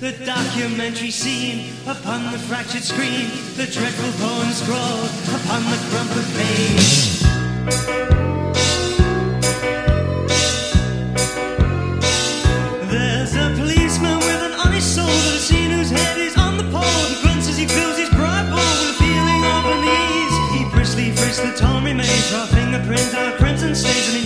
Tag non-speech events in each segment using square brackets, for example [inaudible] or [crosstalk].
the documentary scene upon the fractured screen, the dreadful poem scrawled upon the crumpled page. There's a policeman with an honest soul that has seen whose head is on the pole. He grunts as he fills his pride bowl with a feeling of unease. He briskly frisks the torn remains, raw fingerprints out crimson stains,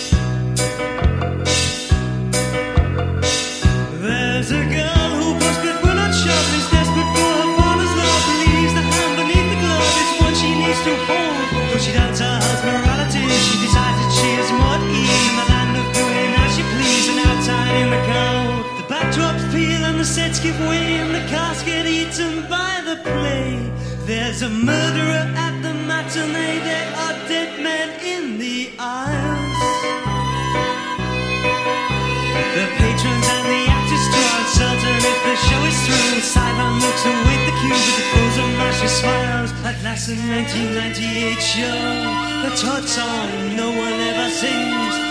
The sets give way and the cast get eaten by the play. There's a murderer at the matinee. There are dead men in the aisles. The patrons and the actors draw uncertain if the show is through. Sidon looks await the cue with the frozen mash smiles. At last, the 1998 show, the Todd song no one ever sings.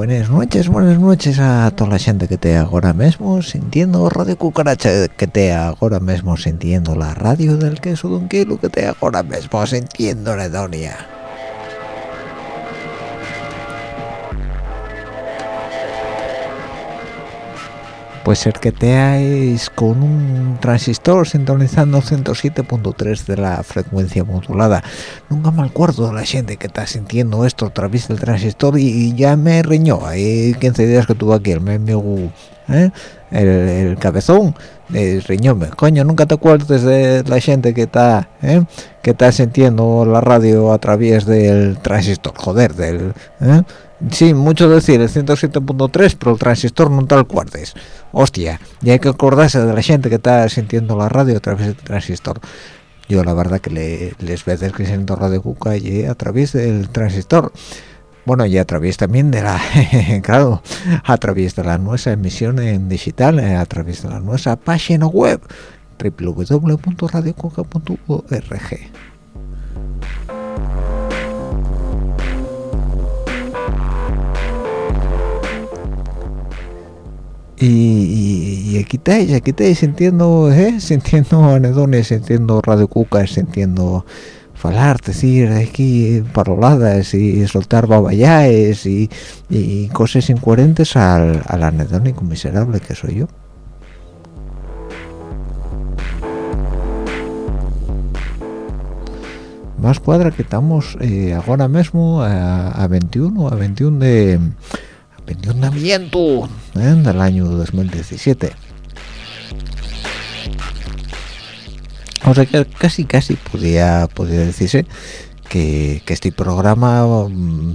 Buenas noches, buenas noches a toda la gente que te ahora mismo sintiendo Radio Cucaracha, que te ahora mismo sintiendo la radio del queso de un kilo, que te ahora mismo sintiendo Nedonia. Puede ser que teáis con un transistor sintonizando 107.3 de la frecuencia modulada. Nunca me acuerdo de la gente que está sintiendo esto a través del transistor y, ya me reñó. Hay 15 días que tuve aquí el meme, ¿eh? el, el cabezón de riñóme. Coño, nunca te acuerdes de la gente que está ¿eh? que está sintiendo la radio a través del transistor. Joder, del... Sí, mucho decir, el 107.3, pero el transistor no tal cuartes. Hostia, y hay que acordarse de la gente que está sintiendo la radio a través del transistor. Yo la verdad que le, les veces que siento Radio Cuca y a través del transistor. Bueno, y a través también de la, [laughs] claro, a través de la nuestra emisión en digital, eh, a través de la nuestra página web www.radiocuca.org. y, y, y aquí estáis, aquí estáis sintiendo, ¿eh? [laughs] sintiendo anedones, sintiendo Radio Cuca, sintiendo falar, decir aquí paroladas y soltar babayaes y, y cosas incoherentes al, al anedónico miserable que soy yo. más cuadra que estamos eh, ahora mismo a, 21 a 21 de 21 de aviento ¿eh? del año 2017 o sea que casi casi podía podía decirse que, este programa mm,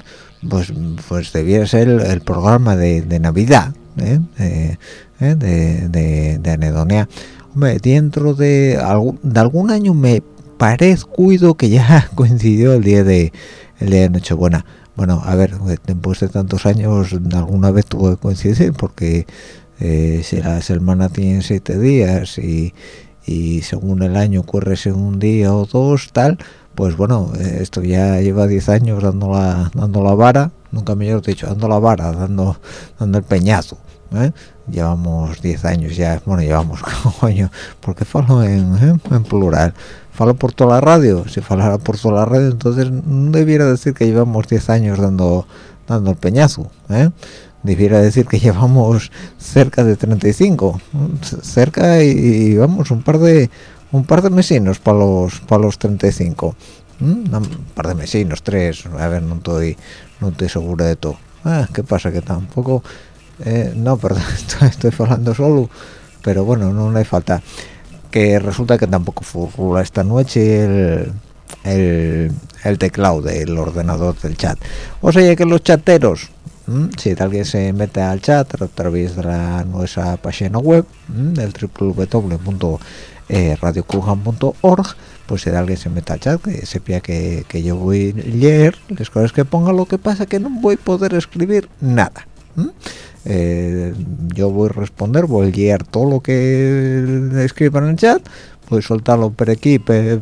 pues pues debiera ser el, programa de, navidad ¿eh? de, de, de, anedonia Hombre, dentro de de algún año me parece cuido que ya [laughs] coincidió el día de el día de Nochebuena bueno a ver después de tantos años alguna vez tuvo que coincidir porque eh, si la semana tiene siete días y, según el año corre un día o dos tal pues bueno eh, esto ya lleva diez años dando la dando la vara nunca me he dicho dando la vara dando dando el peñazo ¿eh? Llevamos 10 años ya bueno llevamos [laughs] coño porque falo en, ¿eh? en plural falo por toda la radio si falara por toda la radio entonces no debiera decir que llevamos 10 años dando dando el peñazo ¿eh? debiera decir que llevamos cerca de 35 cerca y, vamos un par de un par de mesinos para los para los 35 un par de mesinos tres a ver no estoy no estoy seguro de todo ah, qué pasa que tampoco eh, no perdón [laughs] estoy, hablando solo pero bueno no hay falta. Que resulta que tampoco fue esta noche el, el, teclado del ordenador del chat. O sea que los chateros si alguien se mete al chat a través de la nuestra página web del www.radiocrujan.org pues si alguien se mete al chat que sepa que, que yo voy a leer las cosas que ponga lo que pasa que no voy a poder escribir nada eh, yo voy a responder, voy a leer todo lo que escriban en el chat, voy a soltarlo por aquí para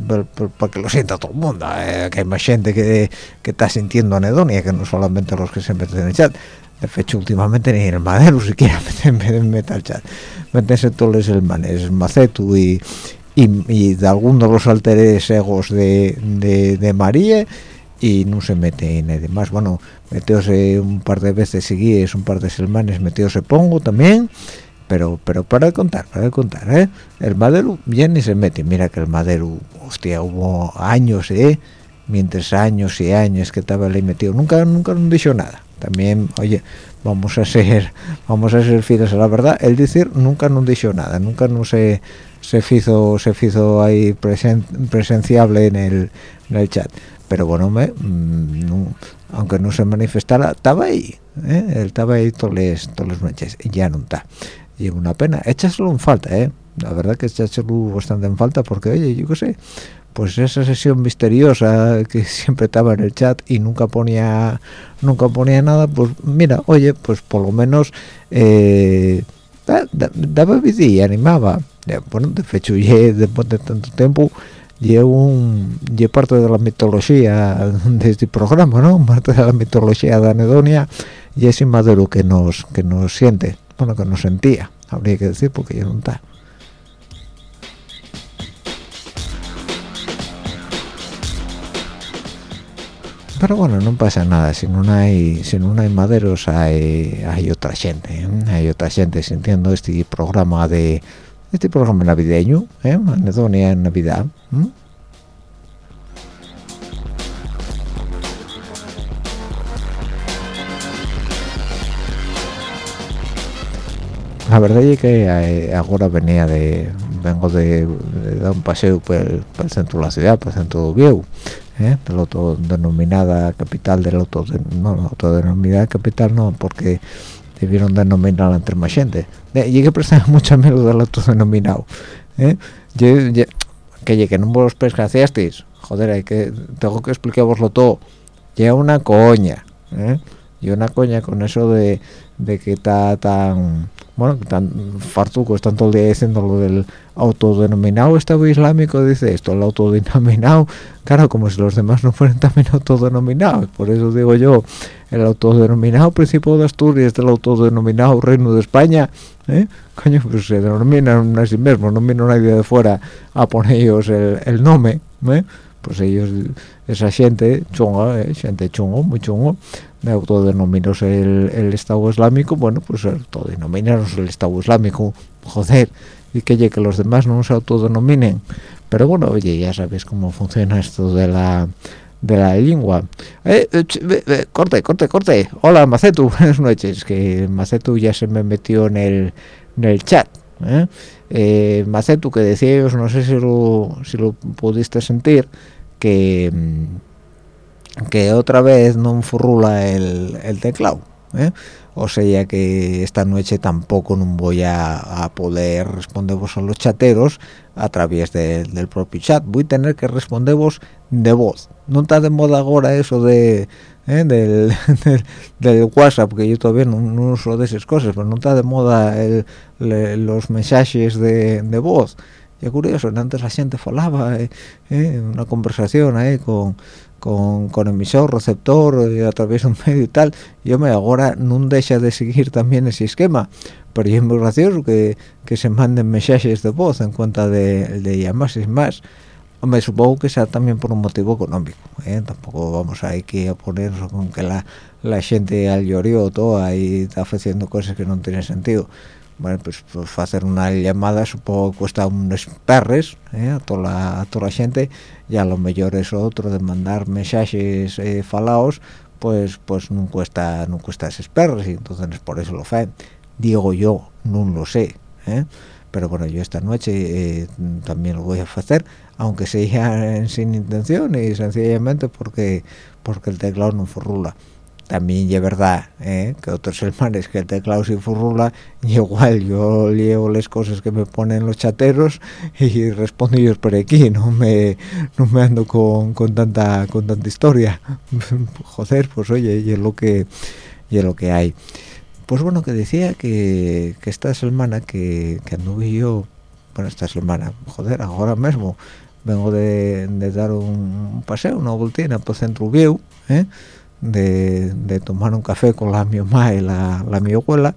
que lo sienta todo el mundo, eh, que hay más gente que, que está sintiendo anedonia, que no solamente los que se meten en el chat. De hecho, últimamente ni en el madero siquiera [laughs] me mete al chat. Metense todos el manes, macetu y, y, de alguno de los alteres egos de, de, de María y no se mete nadie más. Bueno, meteose un par de veces seguidas, un par de semanas, metióse pongo también, pero pero para contar, para contar, ¿eh? El madero bien y se mete, mira que el madero, hostia, hubo años, ¿eh? Mientras años y años que estaba ahí metido, nunca nunca no dijo nada. También, oye, vamos a ser [laughs] vamos a ser fieles a la verdad, el decir nunca no dijo nada, nunca no se se hizo se hizo ahí presenciable en el, en el chat pero bueno me, mm, aunque no se manifestara estaba ahí ¿eh? él estaba ahí los todos noches ya no está. Y una pena. Échaselo en falta eh la verdad que echárselo bastante en falta porque oye yo qué sé pues esa sesión misteriosa que [laughs] siempre estaba en el chat y nunca ponía nunca ponía nada pues mira oye pues por lo menos eh, daba vida y animaba. Bueno de hecho [laughs] después de tanto tiempo llevo un parte de la mitología [laughs] de este programa no [laughs] parte de la mitología de anedonia y es Maduro que nos que nos siente bueno que nos sentía habría que decir porque ya no está pero bueno no pasa nada si no hay si no hay maderos hay hay otra gente ¿eh? hay otra gente sintiendo este programa de este programa navideño, ¿eh? Anedonia en Navidad. La verdad es que eh, ahora venía de vengo de, dar un paseo por el, centro de la ciudad, por el centro de Viejo, ¿eh? de la autodenominada capital del auto, no, autodenominada capital no, porque debieron denominar entre más gente llegué a prestar mucho menos del autodenominado ¿eh? que llegué no vos pescaciasteis joder hay que tengo que explicaroslo todo llega una coña ¿eh? y una coña con eso de, de que está tan bueno, tan fartuco están todo el día diciendo lo del autodenominado Estado Islámico, dice esto, el autodenominado, claro, como si los demás no fueran también autodenominados, por eso digo yo, el autodenominado Principado de Asturias, del autodenominado Reino de España, ¿eh? coño, pues se denominan a sí mismos, no vino nadie de fuera a poner ellos el, nombre, ¿eh? pues ellos esa gente chunga eh, gente chungo muy chungo de autodenominaros el, el Estado Islámico bueno pues autodenominaros el Estado Islámico joder y que que los demás no se autodenominen pero bueno oye ya sabes cómo funciona esto de la de la lengua eh, eh, corte corte corte hola Macetu [laughs] buenas noches que Macetu ya se me metió en el en el chat ¿eh? Macetu que decíais no sé si lo si lo pudiste sentir que mm, que otra vez no furrula el, el teclado. O sea que esta noche tampoco no voy a, poder responderos a los chateros a través del propio chat voy a tener que responderos de voz no está de moda ahora eso de ¿eh? del, [laughs] whatsapp porque yo todavía no, uso de esas cosas pero no está de moda los mensajes de, voz y curioso antes la gente falaba ¿eh? ¿eh? una conversación ahí con con, emisor, receptor, a través de un medio y tal, yo me ahora no deja de seguir también ese esquema, pero es muy gracioso que, se manden mensajes de voz en cuenta de, de llamadas y más. Me supongo que sea también por un motivo económico, ¿eh? tampoco vamos a que a ponernos con que la, la gente al llorió todo ahí está haciendo cosas que no tienen sentido bueno pues, pues hacer una llamada supongo que cuesta unos perres ¿eh? a toda la a toda la gente y a lo mejor eso otro de mandar mensajes eh, falaos pues pues no cuesta no cuesta y entonces por eso lo fe digo yo no lo sé ¿eh? pero bueno yo esta noche eh, también lo voy a hacer aunque sea [laughs] sin intención y sencillamente porque porque el teclado no furrula también es verdad ¿eh? que otros hermanos que el teclado sin furrula [laughs] y igual yo leo las cosas que me ponen los chateros y respondo yo por aquí no me no me ando con, con tanta con tanta historia [laughs] joder pues oye y es lo que y es lo que hay pues bueno que decía que, que esta semana que, que anduve yo bueno esta semana joder ahora mismo vengo de, de dar un, paseo una voltina por centro viejo ¿eh? De, tomar un café con la mi mamá y la, la mi abuela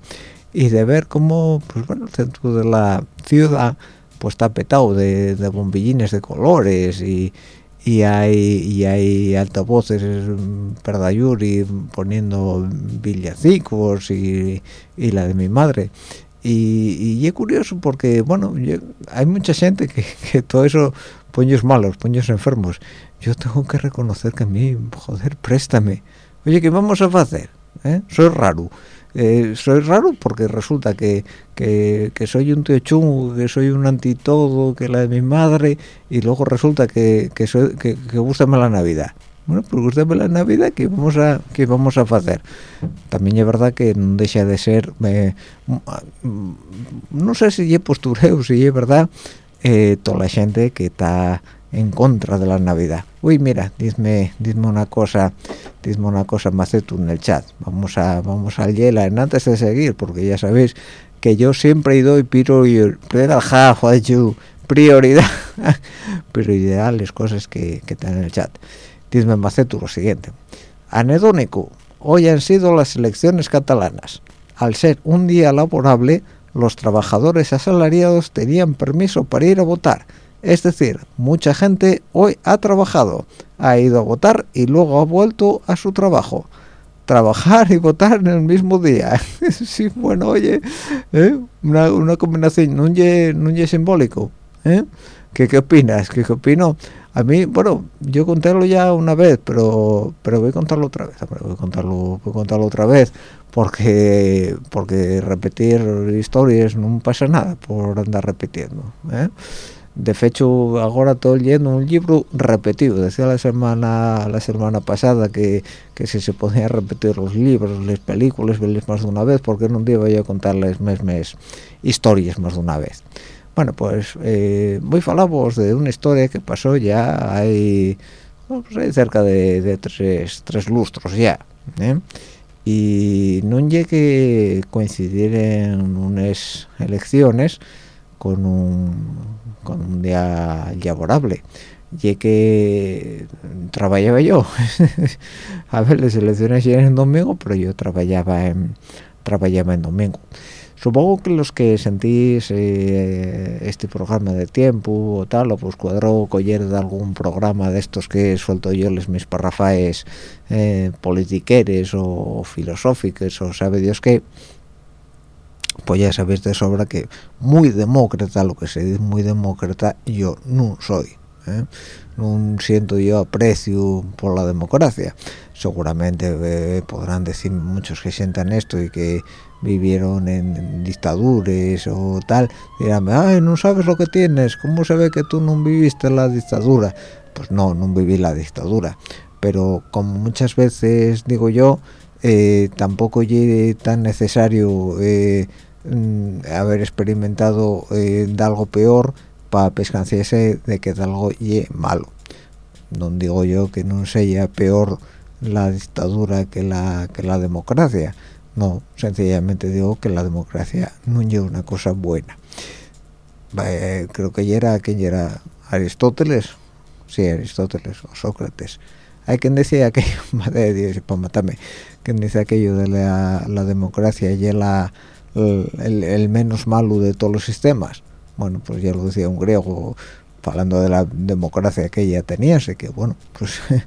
y de ver cómo pues bueno el centro de la ciudad pues está petado de, de bombillines de colores y, y hay y hay altavoces perdayuri poniendo villancicos y, y la de mi madre y, y, es curioso porque bueno hay mucha gente que, [laughs] que todo eso puños malos puños enfermos yo tengo que reconocer que a mí joder préstame oye qué vamos a hacer ¿Eh? soy raro eh, soy raro porque resulta que, que, soy un tío chungo, que soy un antitodo, que la de mi madre, y luego resulta que, que, soy, que, que la Navidad. Bueno, pues gustame la Navidad, ¿qué vamos a, qué vamos a hacer? También es verdad que no deja de ser, eh, no sé si es postureo, si es verdad, eh, toda la gente que está en contra de la Navidad. Uy, mira, dime, dime una cosa, dime una cosa más de tú en el chat. Vamos a, vamos al Yela antes de seguir, porque ya sabéis que yo siempre doy prioridad, prioridad, prioridad a las cosas que, que están en el chat. Dime tú lo siguiente. Anedónico, hoy han sido las elecciones catalanas. Al ser un día laborable, los trabajadores asalariados tenían permiso para ir a votar es decir, mucha gente hoy ha trabajado, ha ido a votar y luego ha vuelto a su trabajo. Trabajar y votar en el mismo día. [laughs] sí, bueno, oye, ¿eh? una, combinación, no es simbólico. ¿eh? ¿Qué, ¿Qué opinas? ¿Qué, opino? A mí, bueno, yo contélo ya una vez, pero pero voy a contarlo otra vez. Voy a contarlo, voy a contarlo otra vez, porque porque repetir historias no pasa nada por andar repitiendo. ¿eh? de hecho ahora estoy leyendo un libro repetido decía la semana la semana pasada que, que si se podían repetir los libros las películas verles más de una vez porque un día voy a contarles mismas historias más de una vez bueno pues eh, voy a hablaros de una historia que pasó ya hay, pues cerca de, tres, tres, lustros ya ¿eh? y no llegué a coincidir en unas elecciones con un con un día laborable y que trabajaba yo [laughs] a ver las elecciones eran en domingo pero yo trabajaba en trabajaba en domingo supongo que los que sentís eh, este programa de tiempo o tal o pues cuadró coller de algún programa de estos que suelto yo les mis parrafaes eh, politiqueres o filosóficos o sabe Dios qué pues ya sabéis de sobra que muy demócrata lo que se dice muy demócrata yo no soy ¿eh? no siento yo aprecio por la democracia seguramente eh, podrán decir muchos que sientan esto y que vivieron en dictaduras o tal dirán ay no sabes lo que tienes cómo se ve que tú no viviste la dictadura pues no no viví la dictadura pero como muchas veces digo yo eh, tampoco es tan necesario eh, mm, haber experimentado de algo peor para pescanciarse de que algo y malo. No digo yo que no sea peor la dictadura que la que la democracia no sencillamente digo que la democracia no es una cosa buena. Creo que ya era quien era Aristóteles. Sí Aristóteles o Sócrates. Hay quien decía que [laughs] madre de Dios para matarme quien dice aquello de la, democracia y la el, menos malo de todos los sistemas. Bueno pues ya lo decía un griego hablando de la democracia que ella tenía sé que bueno pues [laughs]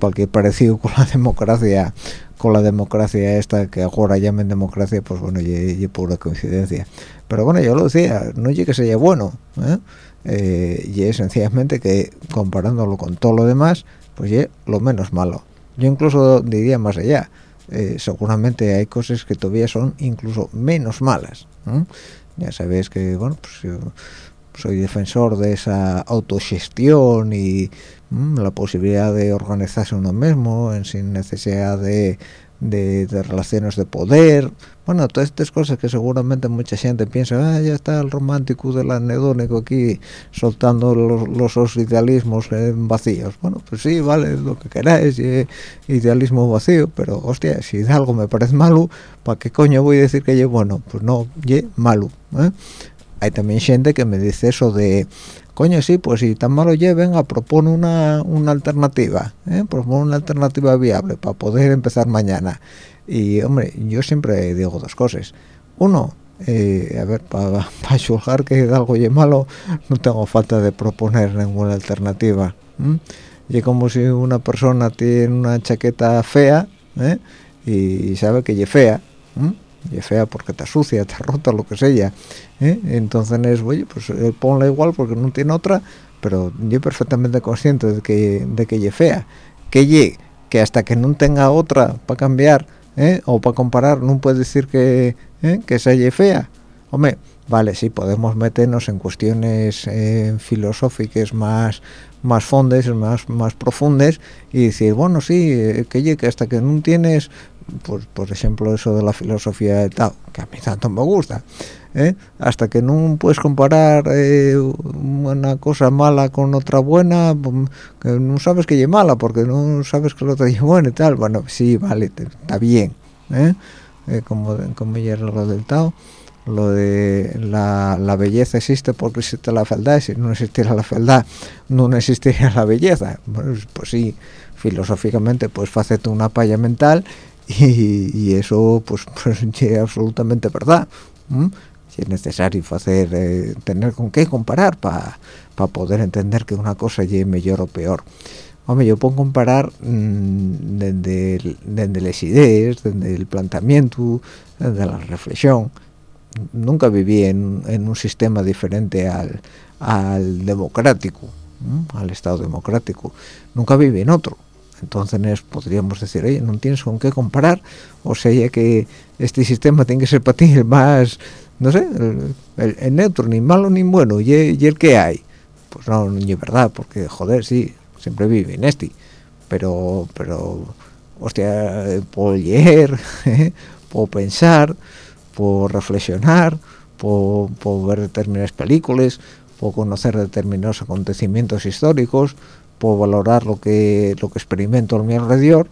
cualquier parecido con la democracia con la democracia esta que ahora llamen democracia pues bueno y, pura coincidencia. Pero bueno yo lo decía no es que sea bueno ¿eh? Eh, y es sencillamente que comparándolo con todo lo demás pues es lo menos malo. Yo incluso diría más allá eh, seguramente hay cosas que todavía son incluso menos malas ya sabéis que bueno pues yo soy defensor de esa autogestión y mm, la posibilidad de organizarse uno mismo en sin necesidad de, de, relaciones de poder. Bueno todas estas cosas que seguramente mucha gente piensa ah ya está el romántico del anedónico aquí soltando los, los idealismos vacíos bueno pues sí vale lo que queráis idealismo vacío pero hostia si algo me parece malo para qué coño voy a decir que yo bueno pues no ye malo ¿eh? Hay también gente que me dice eso de coño sí pues si tan malo lleven venga propone una, una alternativa ¿eh? propone una alternativa viable para poder empezar mañana y hombre yo siempre digo dos cosas uno eh, a ver para pa [laughs] juzgar que algo es malo no tengo falta de proponer ninguna alternativa y como si una persona tiene una chaqueta fea ¿eh? y sabe que es fea y fea porque está sucia, está rota, lo que sea. ¿eh? Entonces es, oye, pues eh, ponla igual porque no tiene otra, pero yo perfectamente consciente de que de que es fea. Que ye, que hasta que no tenga otra para cambiar ¿eh? o para comparar, no puede decir que, que sea fea. Hombre, vale, sí, podemos meternos en cuestiones filosóficas más más fondes, más más profundas y decir, bueno, sí, que, que hasta que no tienes pues por ejemplo eso de la filosofía de Tao que a mí tanto me gusta ¿eh? hasta que no puedes comparar eh, una cosa mala con otra buena pues, que no sabes que es mala porque no sabes que la otra es buena y tal bueno sí vale está bien ¿eh? como como ya era lo del Tao lo de la, la, belleza existe porque existe la fealdad si no existiera la fealdad no existiría la belleza pues, sí filosóficamente pues hacerte una palla mental [laughs] y, eso pues, [laughs] pues es absolutamente verdad si es necesario hacer eh, tener con qué comparar para poder entender que una cosa es mejor o peor. Hombre yo puedo comparar mmm, desde, desde las ideas desde el planteamiento desde la reflexión. Nunca viví en, en un sistema diferente al, al democrático al estado democrático. Nunca viví en otro entonces podríamos decir oye no tienes con qué comparar o sea que este sistema tiene que ser para ti el más no sé el, neutro ni malo ni bueno y, el que hay pues no, no es verdad porque joder sí siempre vive en este pero pero hostia por leer [laughs] por pensar por reflexionar por ver determinadas películas por conocer determinados acontecimientos históricos valorar lo que lo que experimento a mi alrededor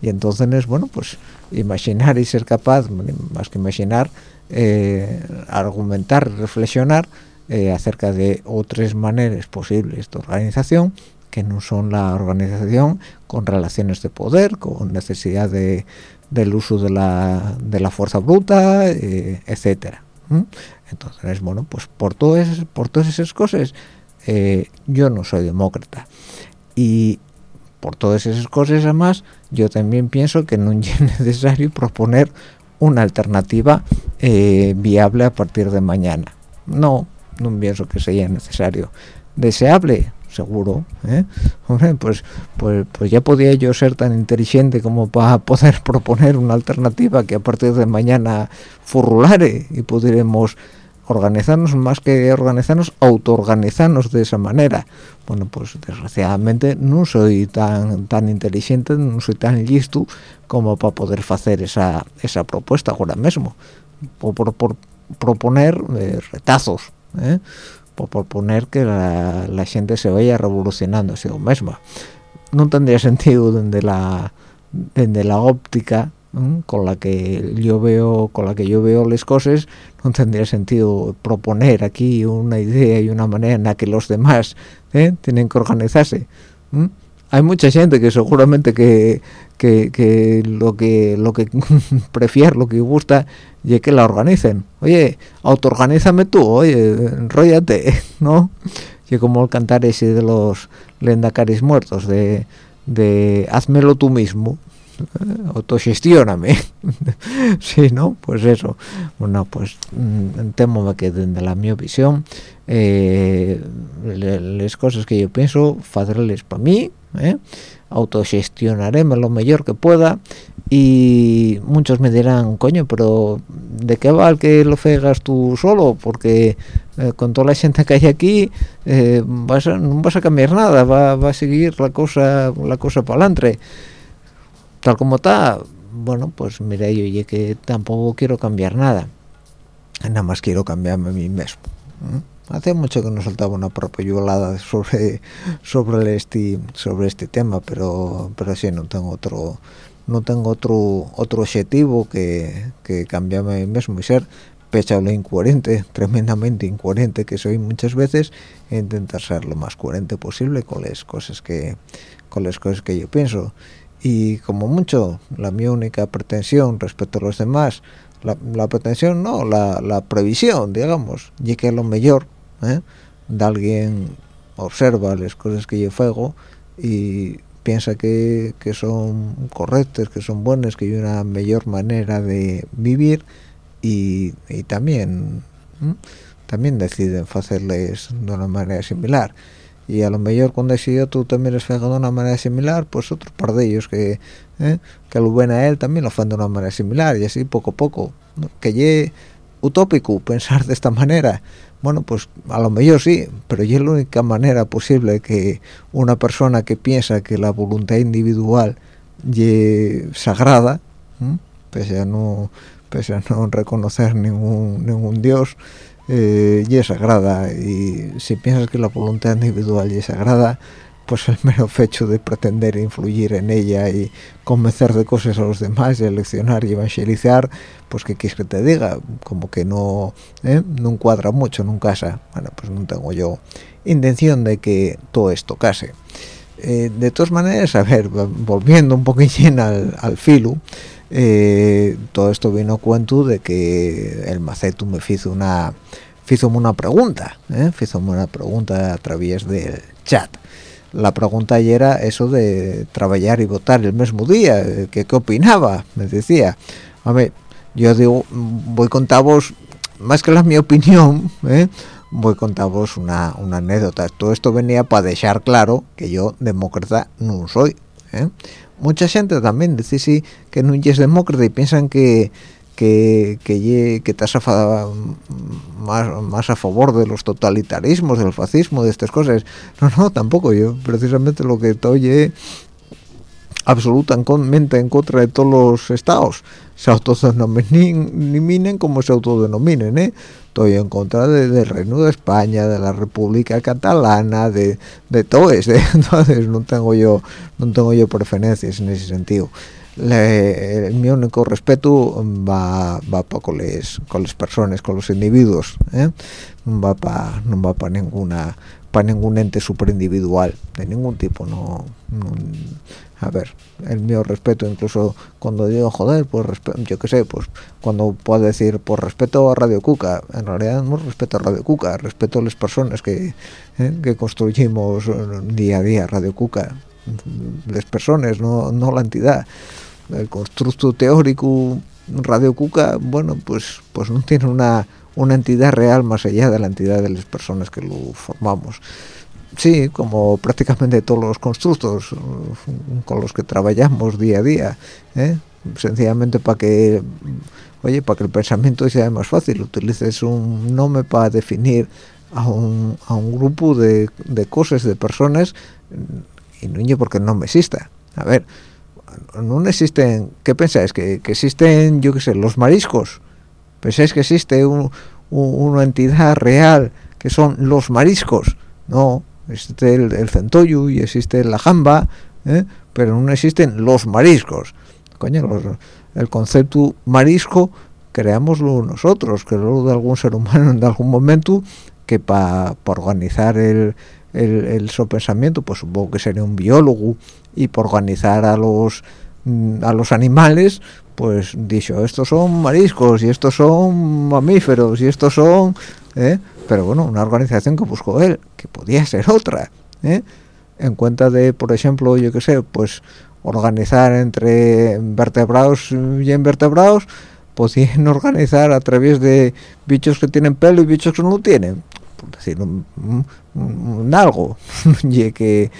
y entonces es bueno pues imaginar y ser capaz más que imaginar eh, argumentar reflexionar eh, acerca de otras maneras posibles de organización que no son la organización con relaciones de poder con necesidad de, del uso de la, de la fuerza bruta eh, etcétera entonces bueno pues por todas por todas esas cosas eh, yo no soy demócrata y por todas esas cosas además yo también pienso que no [laughs] es necesario proponer una alternativa eh, viable a partir de mañana no no pienso que sea necesario deseable seguro ¿eh? [laughs] Hombre, pues, pues pues ya podía yo ser tan inteligente como para [laughs] poder proponer una alternativa que a partir de mañana furrulare y pudiéramos organizarnos más que organizarnos autoorganizarnos de esa manera. Bueno pues desgraciadamente no soy tan tan inteligente no soy tan listo como para poder hacer esa esa propuesta ahora mismo. Por, por, proponer eh, retazos ¿eh? por proponer que la, gente se vaya revolucionando a sí misma. No tendría sentido desde la desde la óptica con la que yo veo con la que yo veo las cosas no tendría sentido proponer aquí una idea y una manera en la que los demás ¿eh? tienen que organizarse hay mucha gente que seguramente que, que, lo que lo que [laughs] prefiere lo que gusta y que la organicen. Oye autoorganízame tú oye enróllate [laughs] no y como el cantar ese de los lendacaris muertos de de tú mismo autogestióname. [laughs] Sí no pues eso. Bueno pues mm, temo que desde la mi visión eh, las cosas que yo pienso hacerles para mí ¿eh? autogestionareme lo mejor que pueda y muchos me dirán coño pero de qué vale que lo fegas tú solo porque eh, con toda la gente que hay aquí eh, vas no vas a cambiar nada va, va, a seguir la cosa la cosa para adelante tal como está bueno pues mira yo oye que tampoco quiero cambiar nada. Nada más quiero cambiarme a mí mismo hace mucho que no soltaba una propia sobre sobre este sobre este tema pero pero sí no tengo otro no tengo otro otro objetivo que, que cambiarme a mí mismo y ser pecha lo incoherente tremendamente incoherente que soy muchas veces e intentar ser lo más coherente posible con las cosas que con las cosas que yo pienso y como mucho la mi única pretensión respecto a los demás la, pretensión no la, previsión digamos y que lo mejor ¿eh? de alguien observa las cosas que yo hago y piensa que, que, son correctas, que son buenas, que hay una mejor manera de vivir y, y también también deciden hacerles de una manera similar y a lo mejor cuando decidió tú también les hagas de una manera similar pues otro par de ellos que ¿eh? que lo ven a él también lo hacen de una manera similar y así poco a poco que ye utópico pensar de esta manera. Bueno pues a lo mejor sí pero es la única manera posible que una persona que piensa que la voluntad individual es sagrada pese a no pese a no reconocer ningún ningún dios eh, y es sagrada y si piensas que la voluntad individual es sagrada pues el mero hecho de pretender influir en ella y convencer de cosas a los demás y y evangelizar pues que quieres que te diga como que no ¿eh? no encuadra mucho no casa. Bueno pues no tengo yo intención de que todo esto case. Eh, de todas maneras a ver volviendo un poquitín al, al filo eh, todo esto vino cuento de que el macetu me hizo una hizo una pregunta ¿eh? una pregunta a través del chat la pregunta ayer era eso de trabajar y votar el mismo día, eh, que qué opinaba, me decía. A ver, yo digo, voy contaros, más que la mi opinión, ¿eh? voy a contaros una, una anécdota. Todo esto venía para dejar claro que yo demócrata no soy. ¿eh? Mucha gente también dice sí, que no es demócrata y piensan que que, que, que estás más, más a favor de los totalitarismos, del fascismo, de estas cosas. No, no, tampoco. Yo precisamente lo que estoy absolutamente en contra de todos los estados, se autodenominen como se autodenominen, ¿eh? Estoy en contra del Reino de España, de la República Catalana, de, de todo eso. [laughs] Entonces no tengo yo no tengo yo preferencias en ese sentido el mi único respeto va va con las con las personas con los individuos ¿eh? no va para no va para ninguna para ningún ente superindividual de ningún tipo no, a ver el mío respeto incluso cuando digo joder pues yo qué sé pues cuando puedo decir por respeto a Radio Cuca en realidad no respeto a Radio Cuca respeto a las personas que ¿eh? que construimos día a día Radio Cuca las personas no, no la entidad el constructo teórico Radio Cuca, bueno, pues, pues no tiene una, una entidad real más allá de la entidad de las personas que lo formamos. Sí, como prácticamente todos los constructos uh, con los que trabajamos día a día, ¿eh? sencillamente para que, oye, para que el pensamiento sea más fácil, utilices un nombre para definir a un, a un grupo de, de cosas, de personas, y no porque el nombre exista. A ver, no existen, ¿qué pensáis? ¿Que, existen, yo qué sé, los mariscos? ¿Pensáis que existe una entidad real que son los mariscos? No, existe el, el centollo y existe la jamba, ¿eh? pero no existen los mariscos. Coño, el concepto marisco creámoslo nosotros, que lo de algún ser humano en algún momento que para organizar el, el, el pensamiento pues supongo que sería un biólogo y por organizar a los mm, a los animales pues dicho estos son mariscos y estos son mamíferos y estos son ¿eh? Pero bueno una organización que buscó él que podía ser otra ¿eh? en cuenta de por ejemplo yo que sé pues organizar entre vertebrados y invertebrados podían [laughs] organizar a través de bichos que tienen pelo y bichos que no tienen decir un, algo [laughs] y que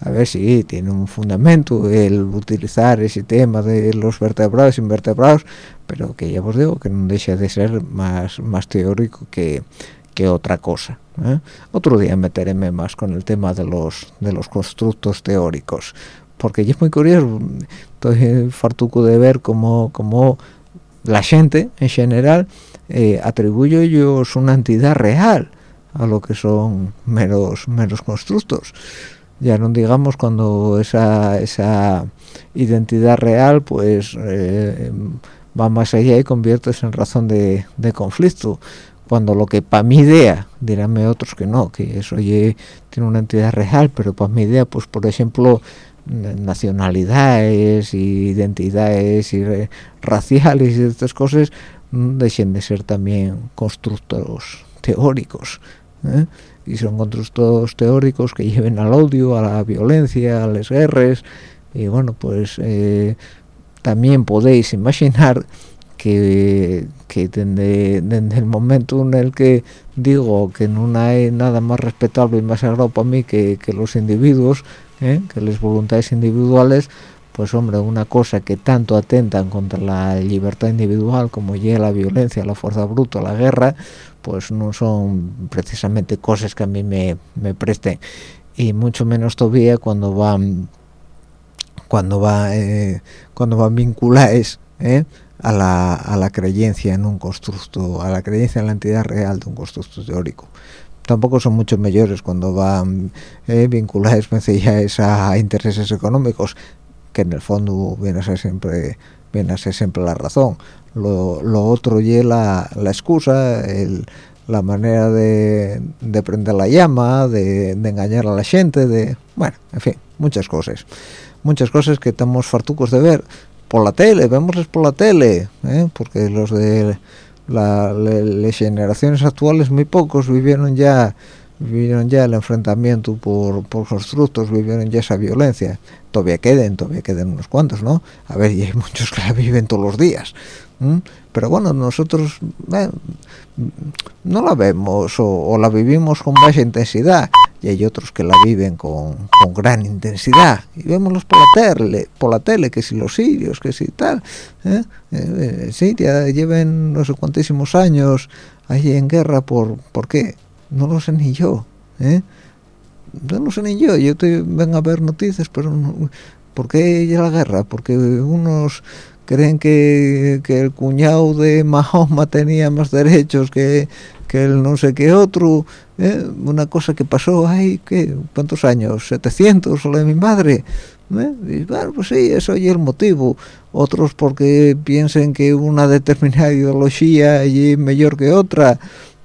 a ver si tiene un fundamento el utilizar ese tema de los vertebrados e invertebrados pero que ya os digo que no deja de ser más más teórico que, que otra cosa ¿eh? otro día meteré más con el tema de los de los constructos teóricos porque ya es muy curioso estoy fartuco de ver cómo, cómo la gente en general eh, atribuye ellos una entidad real a lo que son menos menos constructos ya no digamos cuando esa esa identidad real pues eh, va más allá y conviertes en razón de, conflicto cuando lo que para mi idea diránme otros que no que eso tiene una entidad real pero para mi idea pues por ejemplo nacionalidades identidades y raciales y estas cosas mm, dejen de ser también constructos teóricos ¿eh? y son constructos teóricos que lleven al odio, a la violencia, a las guerras y bueno pues eh, también podéis imaginar que, que desde, el momento en el que digo que no hay nada más respetable y más sagrado para mí que, los individuos, ¿eh? que las voluntades individuales, pues hombre, una cosa que tanto atentan contra la libertad individual como llega la violencia, la fuerza bruta, la guerra, pues no son precisamente cosas que a mí me, me presten y mucho menos todavía cuando van cuando va eh, cuando van a la, creencia en un constructo a la creencia en la entidad real de un constructo teórico tampoco son mucho mayores cuando van eh, vinculadas a intereses económicos que en el fondo viene a ser siempre viene a siempre la razón lo, otro y la excusa, la manera de, prender la llama, de, engañar a la gente, de, bueno, en fin, muchas cosas. Muchas cosas que estamos fartucos de ver por la tele, vemosles por la tele, ¿eh? porque los de las generaciones actuales muy pocos vivieron ya vivieron ya el enfrentamiento por, por constructos, vivieron ya esa violencia. Todavía queden, todavía queden unos cuantos, ¿no? A ver, y hay muchos que la viven todos los días pero bueno nosotros eh, no la vemos o, la vivimos con baja intensidad y hay otros que la viven con, gran intensidad y vemoslos por la tele por la tele que si los sirios que si tal ¿eh? Eh, sí ya lleven no sé cuantísimos años ahí en guerra por por qué no lo sé ni yo no lo sé ni yo yo te vengo a ver noticias pero ¿por qué la guerra? porque unos creen que, el cuñado de Mahoma tenía más derechos que que el no sé qué otro ¿eh? una cosa que pasó ay qué cuántos años 700 o la de mi madre ¿eh? y bueno pues sí eso es el motivo otros porque piensen que una determinada ideología es mejor que otra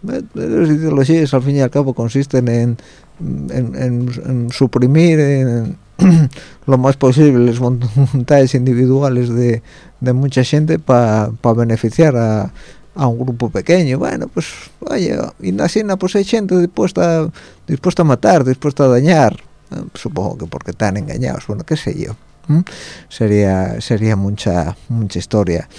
¿eh? las ideologías al fin y al cabo consisten en, en, suprimir [clears throat] lo más posible las [laughs] voluntades individuales de, de mucha gente para beneficiar a, a, un grupo pequeño bueno pues oye y así pues hay gente dispuesta dispuesta a matar dispuesta a dañar eh, supongo que porque están engañados bueno qué sé yo sería sería mucha mucha historia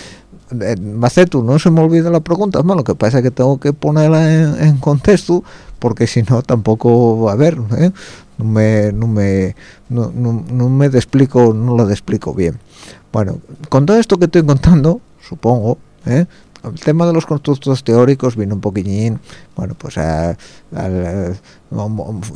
eh, Macetu, no se me olvida la pregunta, lo que pasa es que tengo que ponerla en, contexto, porque si no tampoco, a ver, ¿eh? no me, no me, no, no, me explico, no lo explico bien. Bueno, con todo esto que estoy contando, supongo, ¿eh? El tema de los constructos teóricos vino un poquillín, bueno, pues a,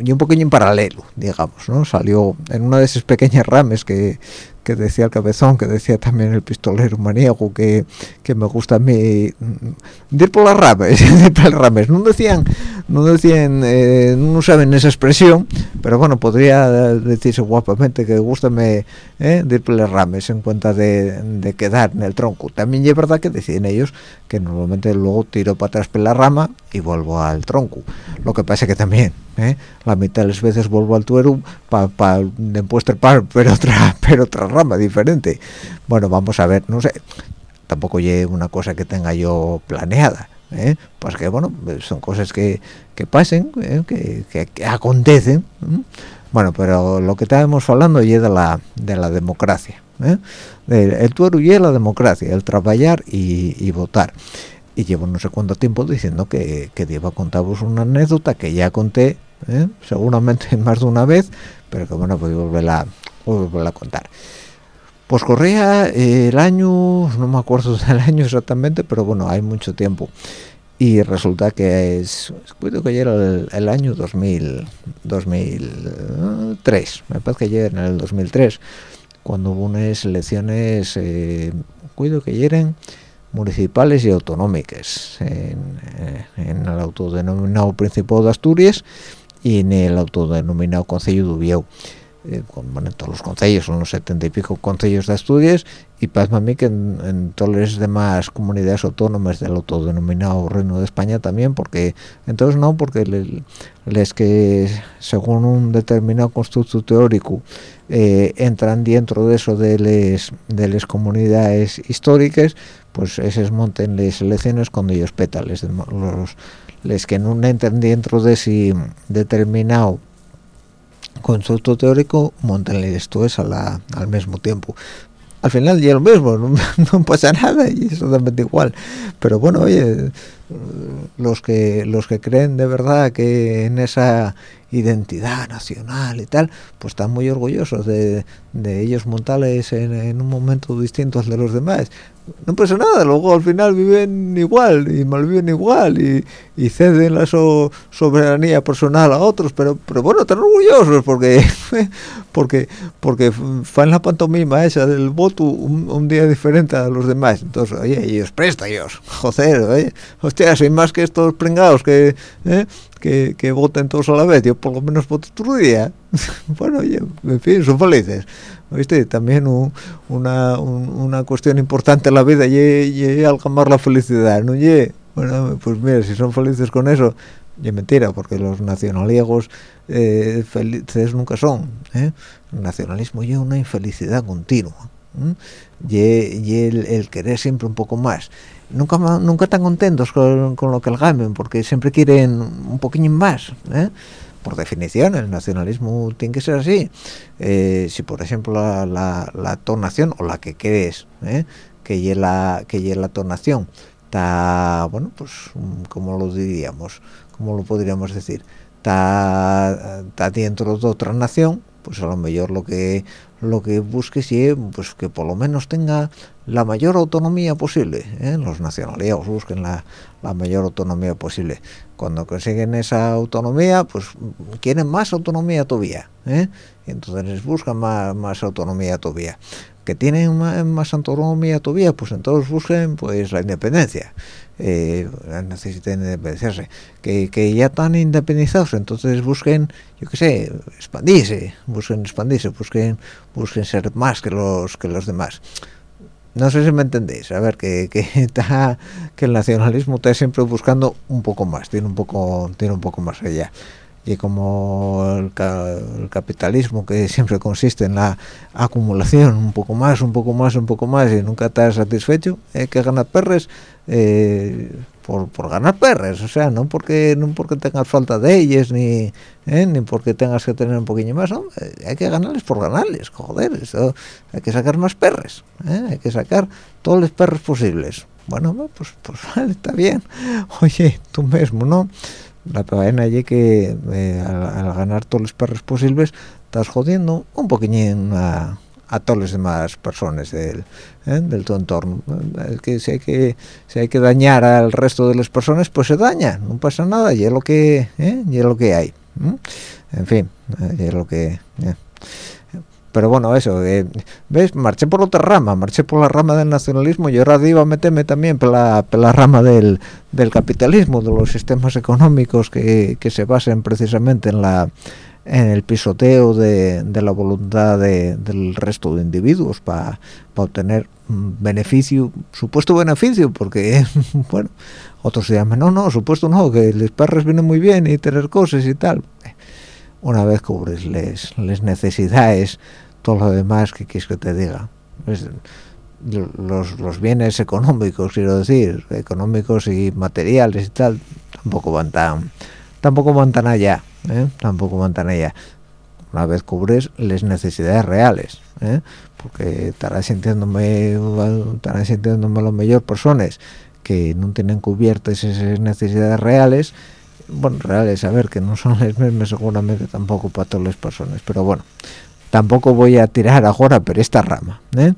y un poquillín paralelo, digamos, ¿no? Salió en una de esas pequeñas rames que, que decía el cabezón, que decía también el pistolero maníaco, que, que me gusta a mí mm, ir por las rames, [laughs] ir por las rames. No decían, no decían, eh, no saben esa expresión, pero bueno, podría decirse guapamente que gustame eh, ir por las rames en cuenta de, de, quedar en el tronco. También es verdad que decían ellos que normalmente luego tiro para atrás por la rama y vuelvo al tronco. Lo que pasa que también ¿eh? la mitad de las veces vuelvo al tuero para pa, después trepar pero otra [laughs] pero otra rama diferente bueno vamos a ver no sé tampoco lleve una cosa que tenga yo planeada ¿eh? pues que bueno son cosas que, que pasen ¿eh? que, que, acontecen bueno pero lo que estábamos hablando es de la de la democracia el, tuero y la democracia el trabajar y, y votar y llevo no sé cuánto tiempo diciendo que, que iba a contaros una anécdota que ya conté ¿eh? seguramente [laughs] más de una vez pero que bueno voy a volverla, a contar pues corría el año no me acuerdo [laughs] del año exactamente pero bueno hay mucho tiempo y resulta que es cuido que era el, año 2000 2003 me parece que era en el 2003 cuando hubo unas elecciones eh, cuido que eran municipales y autonómicas en, eh, en, el autodenominado Principado de Asturias y en el autodenominado Concello de Ubieu. Eh, bueno, en todos los concellos, son los setenta y pico concellos de Asturias y pasma a mí que en, todas las demás comunidades autónomas del autodenominado Reino de España también, porque entonces no, porque les que según un determinado constructo teórico eh, entran dentro de eso de las de las comunidades históricas, pues esos monten las elecciones cuando ellos petan los, los que no entran dentro de ese determinado constructo teórico montan esto es al mismo tiempo. Al final ya lo mismo [laughs] no, pasa nada y es totalmente igual. Pero bueno oye los que los que creen de verdad que en esa identidad nacional y tal pues están muy orgullosos de, de ellos montarles en, un momento distinto al de los demás no pasa nada, luego al final viven igual y malviven igual y, y ceden la soberanía personal a otros, pero pero bueno, están orgullosos porque [laughs] porque porque fan la pantomima esa del voto un, día diferente a los demás. Entonces, oye, ellos presta ellos, joder, oye, hostia, soy más que estos pringados que, ¿eh? Que, que voten todos a la vez, yo por lo menos voto otro día. [laughs] bueno, oye, en fin, son felices. ¿Viste? También una, una cuestión importante en la vida y, alcanzar la felicidad, ¿no? Y, bueno, pues mira, si son felices con eso, y mentira, porque los nacionaliegos eh, felices nunca son. ¿eh? El nacionalismo es una infelicidad continua. Y, el, querer siempre un poco más. Nunca nunca están contentos con, lo que el gamen, porque siempre quieren un poquito más. ¿eh? por definición el nacionalismo tiene que ser así eh, si por ejemplo la, la, la, tonación o la que quedes ¿eh? que lleve la que lleve la tonación está bueno pues como lo diríamos como lo podríamos decir está dentro de otra nación pues a lo mejor lo que lo que busques es pues que por lo menos tenga la mayor autonomía posible ¿eh? los nacionalistas busquen la, mayor autonomía posible cuando consiguen esa autonomía pues quieren más autonomía todavía ¿eh? y entonces buscan más, más autonomía todavía que tienen más, autonomía todavía pues entonces busquen pues la independencia eh, necesiten independizarse que, que, ya están independizados entonces busquen yo qué sé expandirse busquen expandirse busquen busquen ser más que los que los demás. No sé si me entendéis a ver que, que está que el nacionalismo está siempre buscando un poco más tiene un poco tiene un poco más allá. Y como el, capitalismo que siempre consiste en la acumulación un poco más un poco más un poco más y nunca estás satisfecho hay que ganar perres eh, por, por, ganar perres o sea no porque no porque tengas falta de ellas ni eh, ni porque tengas que tener un poquillo más ¿no? hay que ganarles por ganarles joder eso hay que sacar más perres ¿eh? hay que sacar todos los perres posibles bueno pues pues [laughs] vale está bien oye tú mismo no la pena allí que eh, al, ganar todos los perros posibles estás jodiendo un poquillín a, a todas las demás personas del, ¿eh? del tu entorno es que si hay que si hay que dañar al resto de las personas pues se daña no pasa nada y es lo que ¿eh? y es lo que hay en fin y es lo que pero bueno eso eh, ves marché por otra rama marché por la rama del nacionalismo y ahora iba a meterme también por la, la rama del, del, capitalismo de los sistemas económicos que, que, se basen precisamente en la en el pisoteo de, de la voluntad de, del resto de individuos para obtener beneficio supuesto beneficio porque [laughs] bueno otros se llaman no no supuesto no que los perros vienen muy bien y tener cosas y tal una vez cubres les, les necesidades todo lo demás que quieres que te diga los, los, bienes económicos quiero decir económicos y materiales y tal tampoco van tan tampoco van tan allá ¿eh? tampoco una vez cubres las necesidades reales ¿eh? porque estarán sintiéndome estarán sintiéndome lo mejor personas que no tienen cubiertas esas necesidades reales bueno reales a ver que no son las mismas seguramente tampoco para todas las personas pero bueno tampoco voy a tirar ahora pero esta rama ¿eh?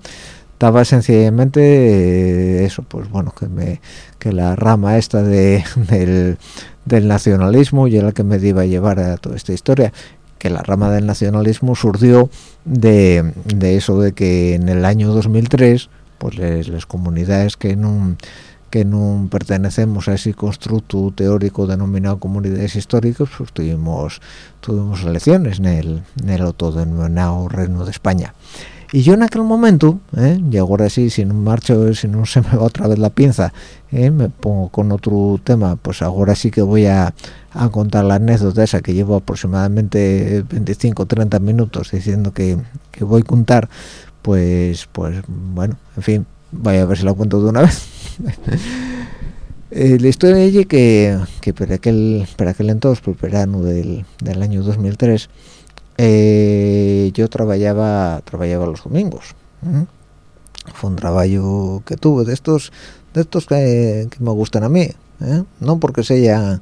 estaba sencillamente eso pues bueno que me que la rama esta de, [laughs] del, nacionalismo y la que me iba a llevar a toda esta historia que la rama del nacionalismo surgió de, de eso de que en el año 2003 pues las comunidades que no que no pertenecemos a ese constructo teórico denominado comunidades históricas, pues tuvimos, tuvimos elecciones en el, en el autodenominado Reino de España. Y yo en aquel momento, ¿eh? y ahora sí, si no marcho, si no se me va otra vez la pinza, ¿eh? me pongo con otro tema, pues ahora sí que voy a, a contar la anécdota esa que llevo aproximadamente 25 30 minutos diciendo que, que voy a contar, pues, pues bueno, en fin, vaya a ver si la cuento de una vez. [laughs] Eh, la historia de ella que, que para aquel, para aquel entonces, el verano del, del año 2003, eh, yo trabajaba trabajaba los domingos. Fue un trabajo que tuve de estos de estos que, me gustan a mí, ¿eh? no porque sean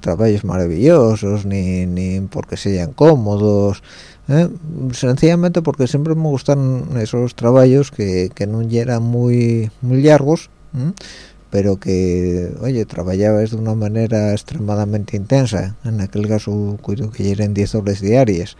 trabajos maravillosos ni, ni porque sean cómodos, sencillamente porque siempre me gustan esos trabajos que, que no eran muy muy largos pero que oye trabajabas de una manera extremadamente intensa. En aquel caso cuido que eran 10 horas diarias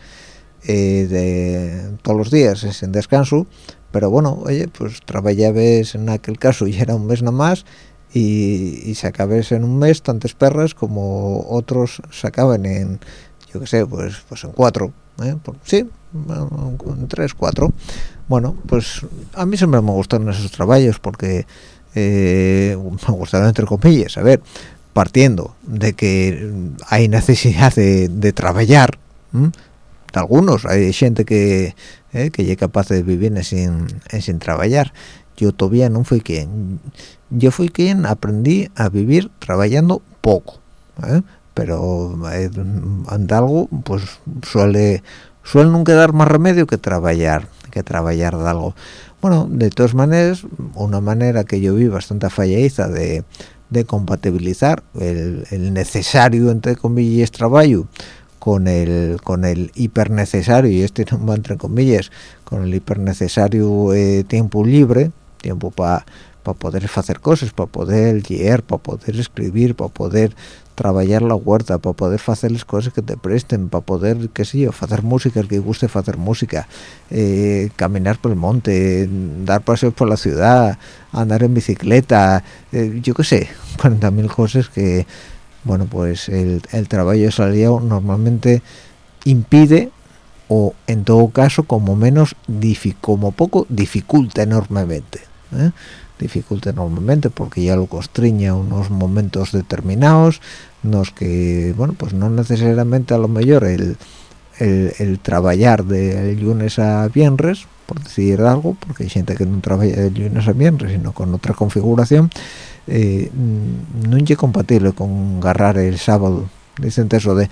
eh, de todos los días sin descanso. Pero bueno oye pues trabajabas en aquel caso y era un mes nada más y, y sacabas en un mes tantas perras como otros sacaban en yo qué sé pues pues en cuatro ¿eh? sí en tres cuatro. Bueno pues a mí siempre me gustaron esos trabajos porque eh, [laughs] gustaron entre comillas, a ver, partiendo de que hay necesidad de, trabajar, algunos, hay gente que eh, que es capaz de vivir sin, sin trabajar, yo todavía no fui quien, yo fui quien aprendí a vivir trabajando poco, ¿eh? pero eh, algo pues suele suele nunca dar más remedio que trabajar que trabajar de algo bueno, de todas maneras, una manera que yo vi bastante falladiza de, compatibilizar el, necesario, entre comillas, trabajo con el con el hiper necesario y este no va entre comillas con el hiper necesario eh, tiempo libre tiempo para poder hacer cosas para poder leer para poder escribir para poder trabajar la huerta para poder hacer las cosas que te presten para poder qué sé yo hacer música el que guste hacer música eh, caminar por el monte dar paseos por la ciudad andar en bicicleta eh, yo qué sé [laughs] 40.000 cosas que bueno pues el, el trabajo asalariado normalmente impide o en todo caso como menos como poco dificulta enormemente ¿eh? Dificulta enormemente porque ya lo constriñe a unos momentos determinados los que bueno pues no necesariamente a lo mejor el, el, trabajar de lunes a viernes por decir algo porque hay gente que no trabaja de lunes a viernes sino con otra configuración eh, no es compatible con agarrar el sábado. Dicen eso de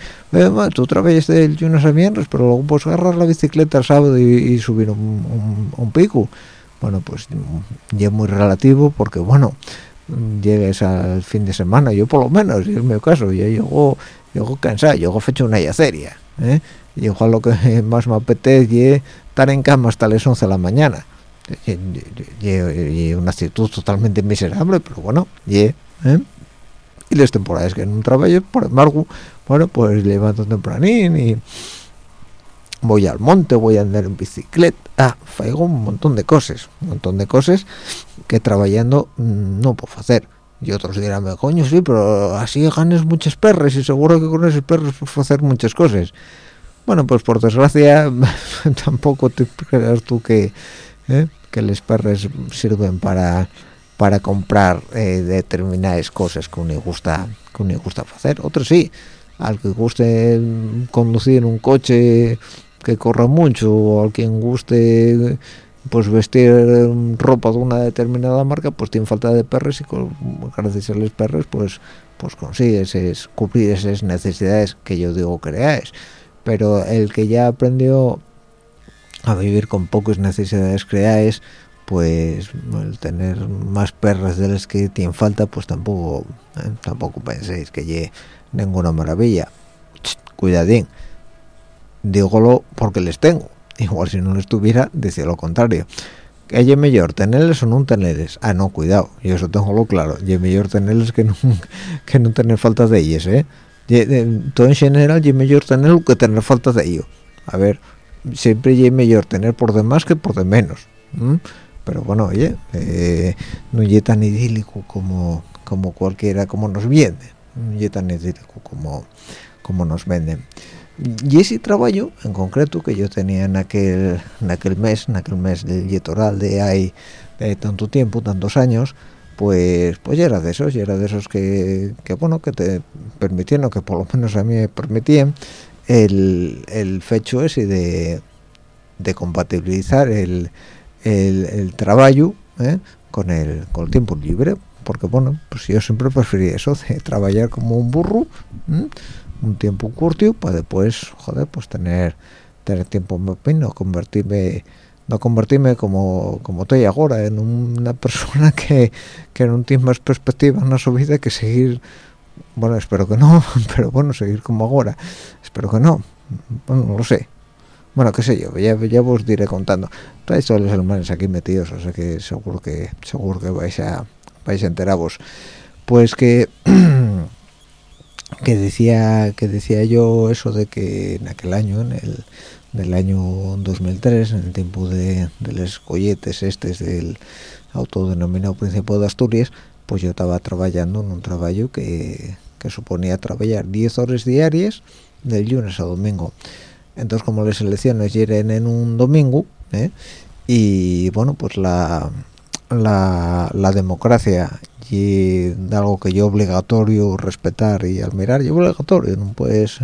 tú trabajas de lunes a viernes pero luego puedes agarrar la bicicleta el sábado y, subir un, pico bueno pues ya es muy relativo porque bueno llegues al fin de semana yo por lo menos es mi caso yo llego llego cansado llego fecho una yaceria ¿eh? y igual lo que [laughs] más me apetece estar en cama hasta las 11 de la mañana y, una actitud totalmente miserable pero bueno y, ¿eh? y las temporadas que en un trabajo por embargo bueno pues levanto tempranín y voy al monte voy a andar en bicicleta hago un montón de cosas un montón de cosas que trabajando mm, no puedo hacer. Y otros dirán coño sí pero así ganes muchas perras y seguro que con esos perros puedes hacer muchas cosas bueno pues por desgracia [laughs] tampoco te creas tú que ¿eh? que los perros sirven para para comprar eh, determinadas cosas que uno gusta que uno gusta hacer. Otros sí al que guste conducir un coche que corra mucho o al quien guste pues vestir ropa de una determinada marca pues tiene falta de perros y gracias a los perros pues pues consigues es, cubrir esas necesidades que yo digo creáis pero el que ya aprendió a vivir con pocas necesidades creáis pues el tener más perras de las que tienen falta pues tampoco eh, tampoco penséis que llegue ninguna maravilla. Cuidadín dígolo porque les tengo. [laughs] Igual si no les tuviera decía lo contrario. Que es mejor tenerles o no tenerles. Ah no cuidado yo eso tengo lo claro. Es mejor tenerles que no [laughs] que no tener falta de ellos eh todo en general es mejor tenerlo que tener falta de ellos. A ver siempre es mejor tener por demás que por de menos pero bueno oye eh, no es tan idílico como como cualquiera como nos vende no es tan idílico como como nos venden y ese trabajo en concreto que yo tenía en aquel en aquel mes en aquel mes del litoral de hay de tanto tiempo tantos años pues pues ya era de esos ya era de esos que, que bueno que te permitieron que por lo menos a mí me permitían el, el fecho ese de, de compatibilizar el, el, trabajo ¿eh? con el con el tiempo libre porque bueno pues yo siempre preferí eso de trabajar como un burro un tiempo curto para después joder pues tener tener tiempo no convertirme no convertirme como como estoy ahora en una persona que, que no tiene más perspectiva en su vida que seguir bueno espero que no [laughs] pero bueno seguir como ahora espero que no bueno no lo sé. Bueno qué sé yo ya, ya os diré contando. Traéis todos los hermanos aquí metidos o sea que seguro que seguro que vais a vais a enteraros. Pues que [clears throat] que decía que decía yo eso de que en aquel año en el del año 2003 en el tiempo de, los colletes estos del autodenominado Principado de Asturias pues yo estaba trabajando en un trabajo que, que suponía trabajar 10 horas diarias del lunes a domingo entonces como las elecciones llegan en un domingo ¿eh? y bueno pues la, la, democracia y algo que yo obligatorio respetar y admirar y obligatorio no pues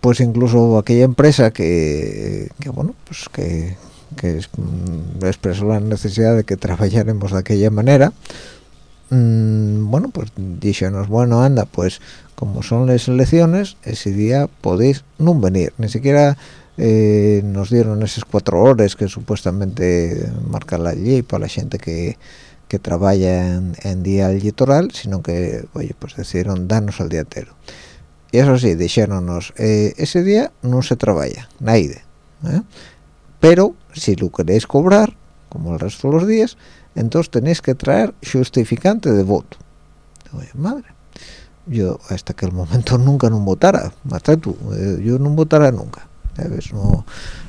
pues incluso aquella empresa que, bueno pues que, que mm, expresó la necesidad de que trabajáramos de aquella manera mm, bueno pues dícenos bueno anda pues como son las elecciones ese día podéis no venir ni siquiera eh, nos dieron esas cuatro horas que supuestamente marca la ley para la gente que que trabaja en, día litoral sino que oye pues decidieron darnos al día entero. Y eso sí dijéronnos eh, ese día no se trabaja nadie ¿eh? pero si lo queréis cobrar como el resto de los días entonces tenéis que traer justificante de voto. Oye madre yo hasta que el momento nunca no votara hasta tú eh, yo no votara nunca ¿sabes? no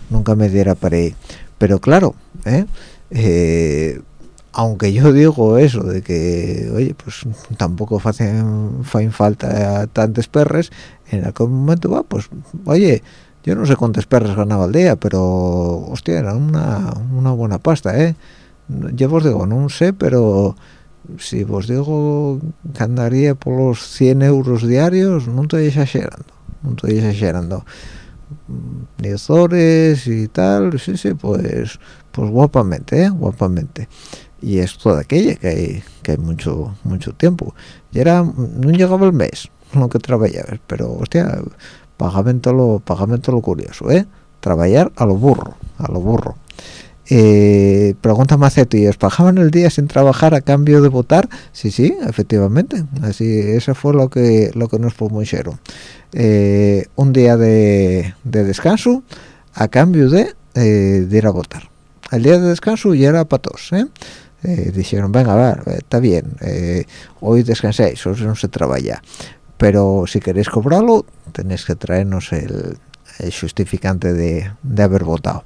nunca me diera para ahí pero claro ¿eh? Eh, aunque yo digo eso de que oye pues tampoco hacen falta tantos perres en algún momento va pues oye yo no sé cuántos perres ganaba al día pero hostia era una, una buena pasta eh yo os digo no sé pero si os digo que andaría por los 100 euros diarios no estoy exagerando no estoy exagerando 10 horas y tal sí sí pues pues guapamente ¿eh? guapamente. Y es toda aquella que hay que hay mucho mucho tiempo. Y era no llegaba el mes lo que trabajaba pero hostia pagaban todo lo pagaban todo lo curioso eh trabajar a lo burro a lo burro eh, pregunta Maceto, ¿y os pagaban el día sin trabajar a cambio de votar? Sí, sí, efectivamente. Así, eso fue lo que lo que nos propusieron. Eh, un día de, descanso a cambio de, eh, de, ir a votar. El día de descanso ya era para todos, ¿eh? dijeron, venga, va, está bien, hoy descanséis, hoy no se trabaja. Pero si queréis cobrarlo, tenéis que traernos el, el justificante de, de haber votado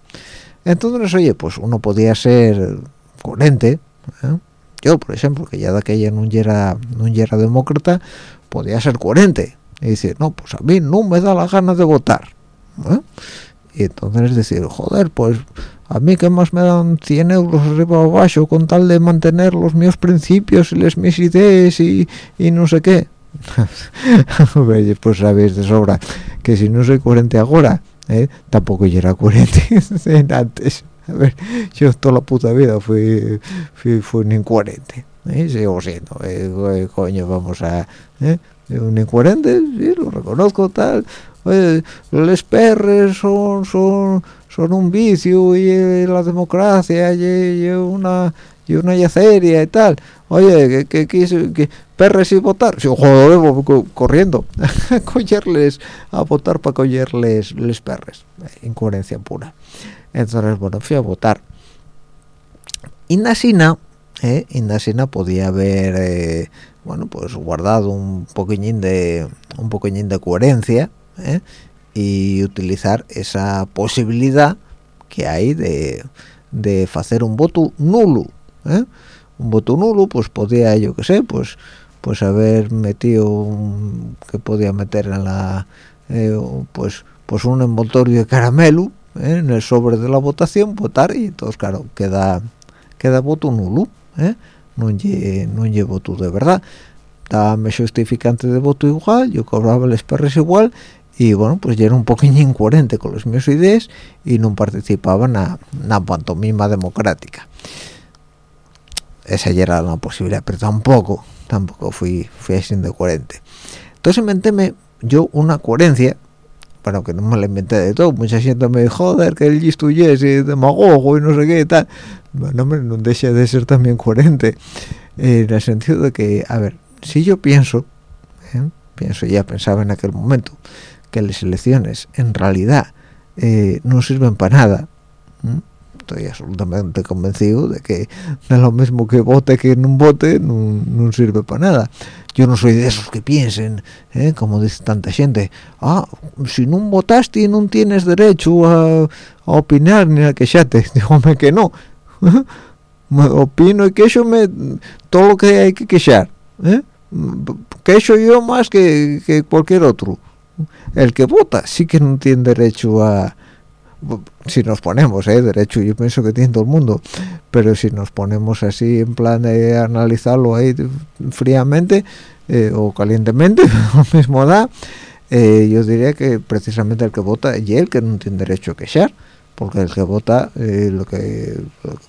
entonces oye pues uno podía ser coherente ¿eh? yo por ejemplo que ya de aquella no era era demócrata podía ser coherente y decir no pues a mí no me da la gana de votar ¿eh? y entonces decir joder pues a mí que más me dan 100 euros arriba o abajo con tal de mantener los míos principios y las mis ideas y, y no sé qué [laughs] pues sabéis de sobra que si no soy coherente ahora ¿eh? tampoco yo era coherente [laughs] antes a ver yo toda la puta vida fui fui, fui un incoherente ¿eh? sigo siendo ¿eh? coño vamos a ¿eh? un incoherente sí lo reconozco tal los perres son son son un vicio y la democracia y, y una y una yaceria y tal. Oye que, que, que, perres y votar. Sí, joder corriendo. [laughs] A cogerles a votar para cogerles les perres. Incoherencia pura. Entonces bueno fui a votar. Indasina eh, Indasina podía haber eh, bueno pues guardado un poquillín de un poquillín de coherencia eh, y utilizar esa posibilidad que hay de de hacer un voto nulo ¿eh? un voto nulo pues podía yo que sé pues pues haber metido un, que podía meter en la eh, pues pues un envoltorio de caramelo ¿eh? en el sobre de la votación votar y entonces claro queda queda voto nulo no lle, voto de verdad dame justificante de voto igual yo cobraba los perres igual y bueno pues ya era un poquillo incoherente con los mis ideas y no participaba en la pantomima democrática esa ya era una posibilidad pero tampoco tampoco fui fui siendo coherente. Entonces inventéme yo una coherencia bueno que no me la inventé de todo mucha gente me dijo joder que el listo y demagogo y no sé qué y tal. Bueno hombre no deja de ser también coherente en el sentido de que a ver si yo pienso ¿eh? pienso ya pensaba en aquel momento que las elecciones en realidad eh, no sirven para nada estoy absolutamente convencido de que es lo mismo que vote que no vote no, sirve para nada yo no soy de esos que piensen ¿eh? como dice tanta gente ah si no votaste no tienes derecho a, opinar ni a quejarte [laughs] dígame que no [laughs] opino y quejo me todo lo que hay que quejar ¿eh? quejo yo más que, que cualquier otro el que vota sí que no tiene derecho a si nos ponemos, ¿eh? derecho, yo pienso que tiene todo el mundo, pero si nos ponemos así en plan de analizarlo ahí fríamente eh, o calientemente, [laughs] lo mismo da, eh, yo diría que precisamente el que vota y el que no tiene derecho a quejar, porque el que vota, eh, lo que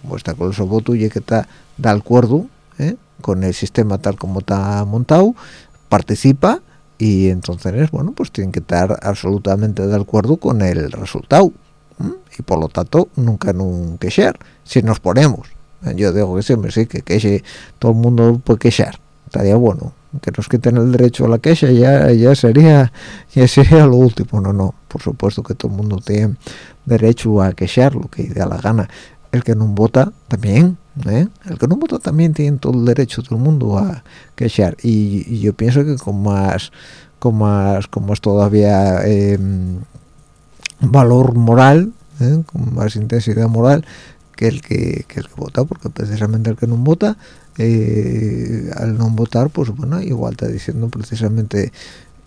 como está con su voto y que está de acuerdo con el sistema tal como está montado, participa y entonces, bueno, pues tienen que estar absolutamente de acuerdo con el resultado y por lo tanto nunca un quejar si nos ponemos yo digo que siempre sí que queje todo el mundo puede quejar estaría bueno que nos quiten el derecho a la queja ya ya sería ya sería lo último. No no por supuesto que todo el mundo tiene derecho a quejar lo que da la gana. El que no vota también ¿eh? el que no vota también tiene todo el derecho todo el mundo a quejar y, yo pienso que con más con más como es todavía em, valor moral ¿eh? con más intensidad moral que el que, que el que vota porque precisamente el que no vota eh, al no votar pues bueno igual está diciendo precisamente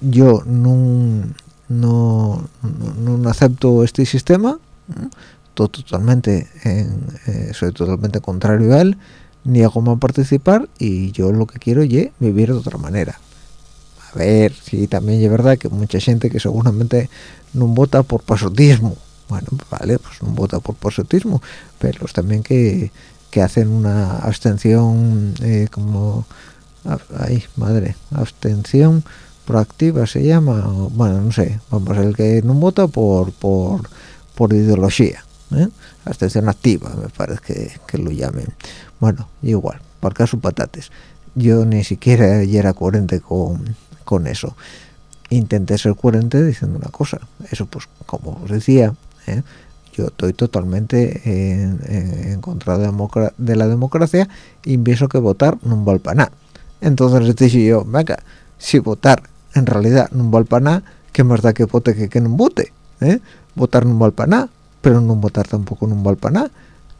yo no no, no, acepto este sistema totalmente eh, soy totalmente contrario a él ni hago más participar y yo lo que quiero es vivir de otra manera ver si también es verdad que mucha gente que seguramente no vota por pasotismo bueno vale pues no vota por pasotismo pero también que que hacen una abstención eh, como ay madre abstención proactiva se llama bueno no sé vamos el que no vota por por por ideología ¿eh? abstención activa me parece que, que, lo llamen bueno igual por caso patates yo ni siquiera era coherente con, con eso intenté ser coherente diciendo una cosa eso pues como os decía ¿eh? yo estoy totalmente en, contra de, la democracia y pienso que votar no vale para nada entonces dije yo venga si votar en realidad no vale para nada que más da que vote que que no vote ¿eh? votar no vale para nada pero no votar tampoco no vale para nada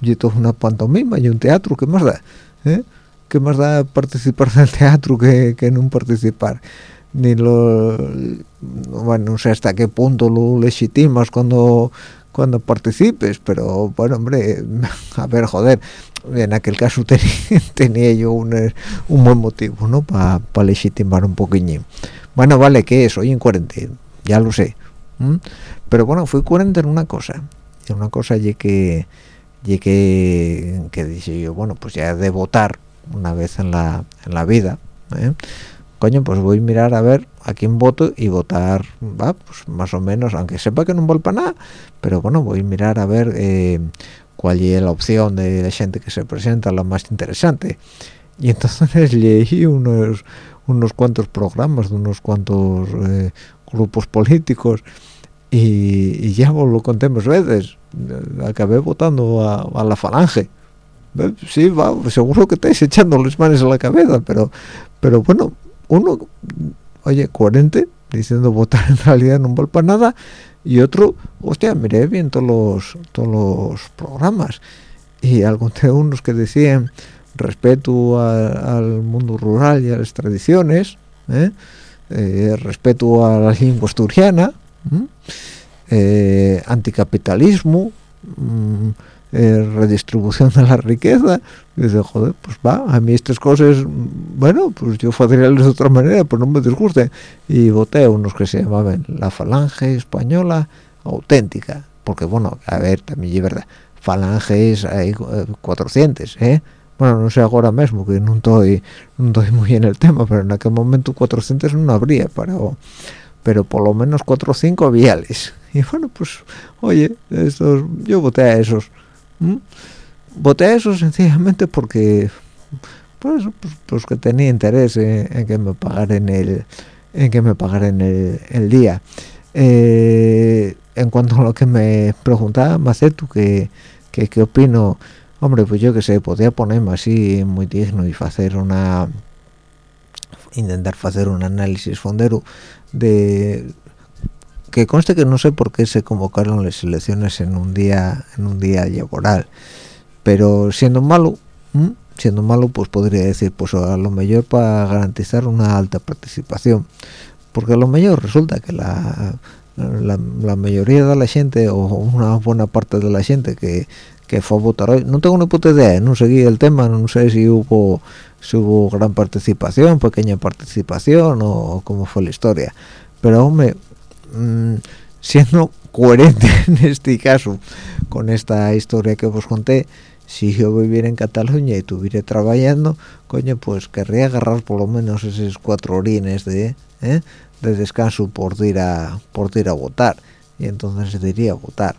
yo esto es una pantomima y un teatro ¿qué más da? ¿Eh? ¿qué más da participar del teatro que, que no participar? Ni lo bueno no sé hasta qué punto lo legitimas cuando cuando participes, pero bueno, hombre, [laughs] a ver, joder, en aquel caso [laughs] tenía, yo un, un, buen motivo, ¿no? Para legitimar un poquillo. Bueno, vale, que soy incoherente, ya lo sé. Pero bueno, fui coherente en una cosa, en una cosa y que, y que, que dije yo, bueno, pues ya de votar una vez en la, en la vida, ¿eh? Coño, pues voy a mirar a ver a quién voto y votar, va, pues más o menos, aunque sepa que no voy para nada, pero bueno, voy a mirar a ver eh, cuál es la opción de la gente que se presenta, la más interesante. Y entonces [laughs] leí unos, unos cuantos programas de unos cuantos eh, grupos políticos y, ya os lo conté más veces, acabé votando a, la falange. Sí, va, seguro que estáis echando las manos a la cabeza, pero, pero bueno, uno oye coherente diciendo votar en realidad no vale para nada y otro hostia miré bien todos los todos los programas y de unos que decían respeto al mundo rural y a las tradiciones ¿eh? Eh, respeto a la lengua asturiana eh, anticapitalismo mm, eh, redistribución de la riqueza. Y dice joder pues va a mí estas cosas bueno pues yo fabricarles de otra manera pues no me disgusten y voté a unos que se llamaban la falange española auténtica porque bueno a ver también es verdad falanges hay 400 eh bueno no sé ahora mismo que no estoy no estoy muy en el tema pero en aquel momento 400 no habría pero pero por lo menos 4 o 5 viales. [laughs] Y bueno pues oye estos yo voté a esos ¿Mm? Voté eso sencillamente porque pues, pues, pues que tenía interés en, que me pagaran el en que me pagaran el, el día eh, en cuanto a lo que me preguntaba Macetu que, que qué opino hombre pues yo que sé podía ponerme así muy digno y hacer una intentar hacer un análisis fondero de que conste que no sé por qué se convocaron las elecciones en un día en un día laboral pero siendo malo siendo malo pues podría decir pues a lo mejor para garantizar una alta participación porque a lo mejor resulta que la, la, mayoría de la gente o una buena parte de la gente que, que fue a votar hoy no tengo ni puta idea no seguí el tema no sé si hubo si hubo gran participación pequeña participación o cómo fue la historia pero hombre Mm, siendo coherente [laughs] en este caso con esta historia que os conté si yo viviera en Cataluña y estuviera trabajando coño pues querría agarrar por lo menos esos cuatro orines de ¿eh? de descanso por ir a por ir a votar y entonces diría votar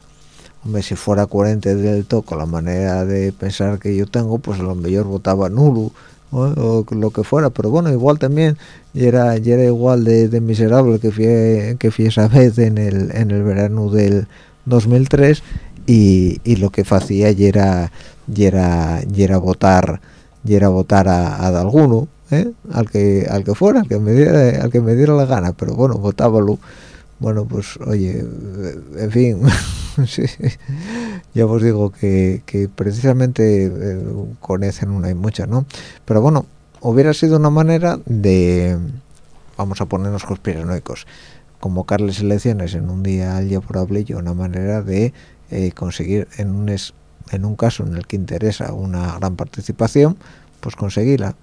hombre si fuera coherente del todo con la manera de pensar que yo tengo pues a lo mejor votaba nulo o, lo que fuera pero bueno igual también era era igual de, miserable que fui que fui esa vez en el en el verano del 2003 y, y lo que hacía era era era votar y era votar a, alguno ¿eh? al que al que fuera al que me diera al que me diera la gana pero bueno votábalo bueno pues oye en fin [laughs] ya os digo que, precisamente eh, con ese no hay mucha no pero bueno hubiera sido una manera de vamos a ponernos conspiranoicos convocarles elecciones en un día laborable y una manera de eh, conseguir en un en un caso en el que interesa una gran participación pues conseguirla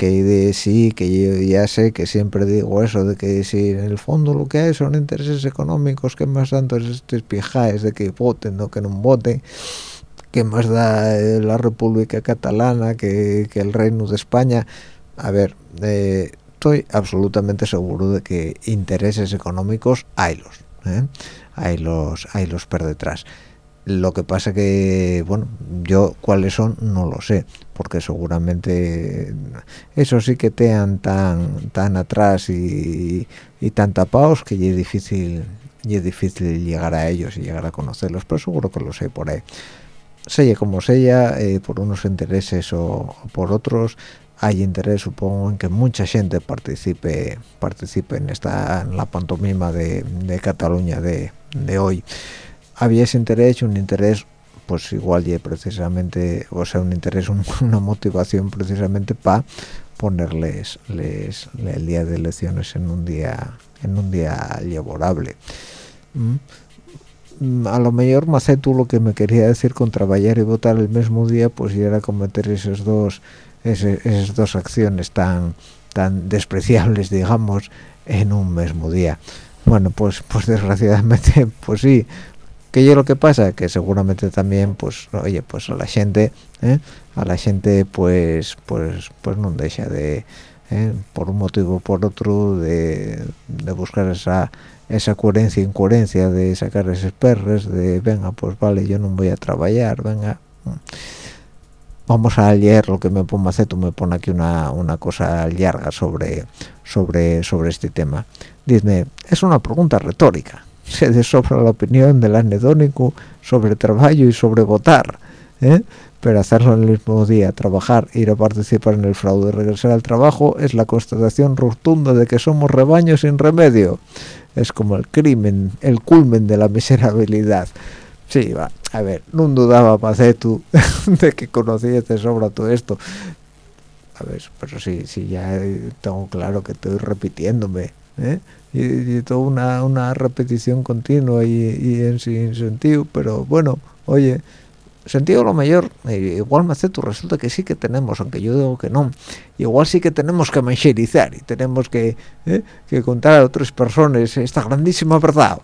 que de sí, que yo ya sé que siempre digo eso, de que si en el fondo lo que hay son intereses económicos, que más tanto es estos pijaes de que voten o que no voten, que más da eh, la República Catalana que, el Reino de España. A ver, eh, estoy absolutamente seguro de que intereses económicos hay los, ¿eh? hay los, hay los per detrás lo que pasa que bueno yo cuáles son no lo sé porque seguramente eso sí que tean tan tan atrás y, y tan tapados que es difícil y es difícil llegar a ellos y llegar a conocerlos pero seguro que lo sé por ahí. Sea como sea eh, por unos intereses o, por otros hay interés supongo en que mucha gente participe participe en esta la pantomima de, de Cataluña de, de hoy había ese interés, un interés pues igual y precisamente, o sea, un interés, [laughs] una motivación precisamente para ponerles el día de elecciones en un día en un día laborable. ¿Mm? A lo mejor más lo que me quería decir con trabajar y votar el mismo día, pues ya era cometer esos dos esas dos acciones tan tan despreciables, [laughs] digamos, en un mismo día. Bueno, pues pues desgraciadamente, [laughs] pues sí, ¿Qué es lo que pasa? Que seguramente también, pues, oye, pues a la gente, ¿eh? a la gente, pues, pues, pues no deja de, ¿eh? por un motivo o por otro, de, buscar esa esa coherencia incoherencia de sacar esos perres de venga pues vale yo no voy a trabajar venga vamos a leer lo que me pongo tú me pone aquí una, una cosa larga sobre sobre sobre este tema dime es una pregunta retórica se de sobra la opinión del anedónico sobre trabajo y sobre votar ¿eh? pero hacerlo en el mismo día trabajar ir a participar en el fraude regresar al trabajo es la constatación rotunda de que somos rebaños sin remedio. Es como el crimen el culmen de la miserabilidad. Sí va a ver no dudaba tú [laughs] de que conocías de sobra todo esto. A ver pero sí sí ya tengo claro que estoy repitiéndome ¿eh? y, toda una, una, repetición continua y, en sin sentido pero bueno oye sentido lo mayor eh, igual me tu resulta que sí que tenemos aunque yo digo que no igual sí que tenemos que mancherizar y tenemos que, eh, que contar a otras personas esta grandísima verdad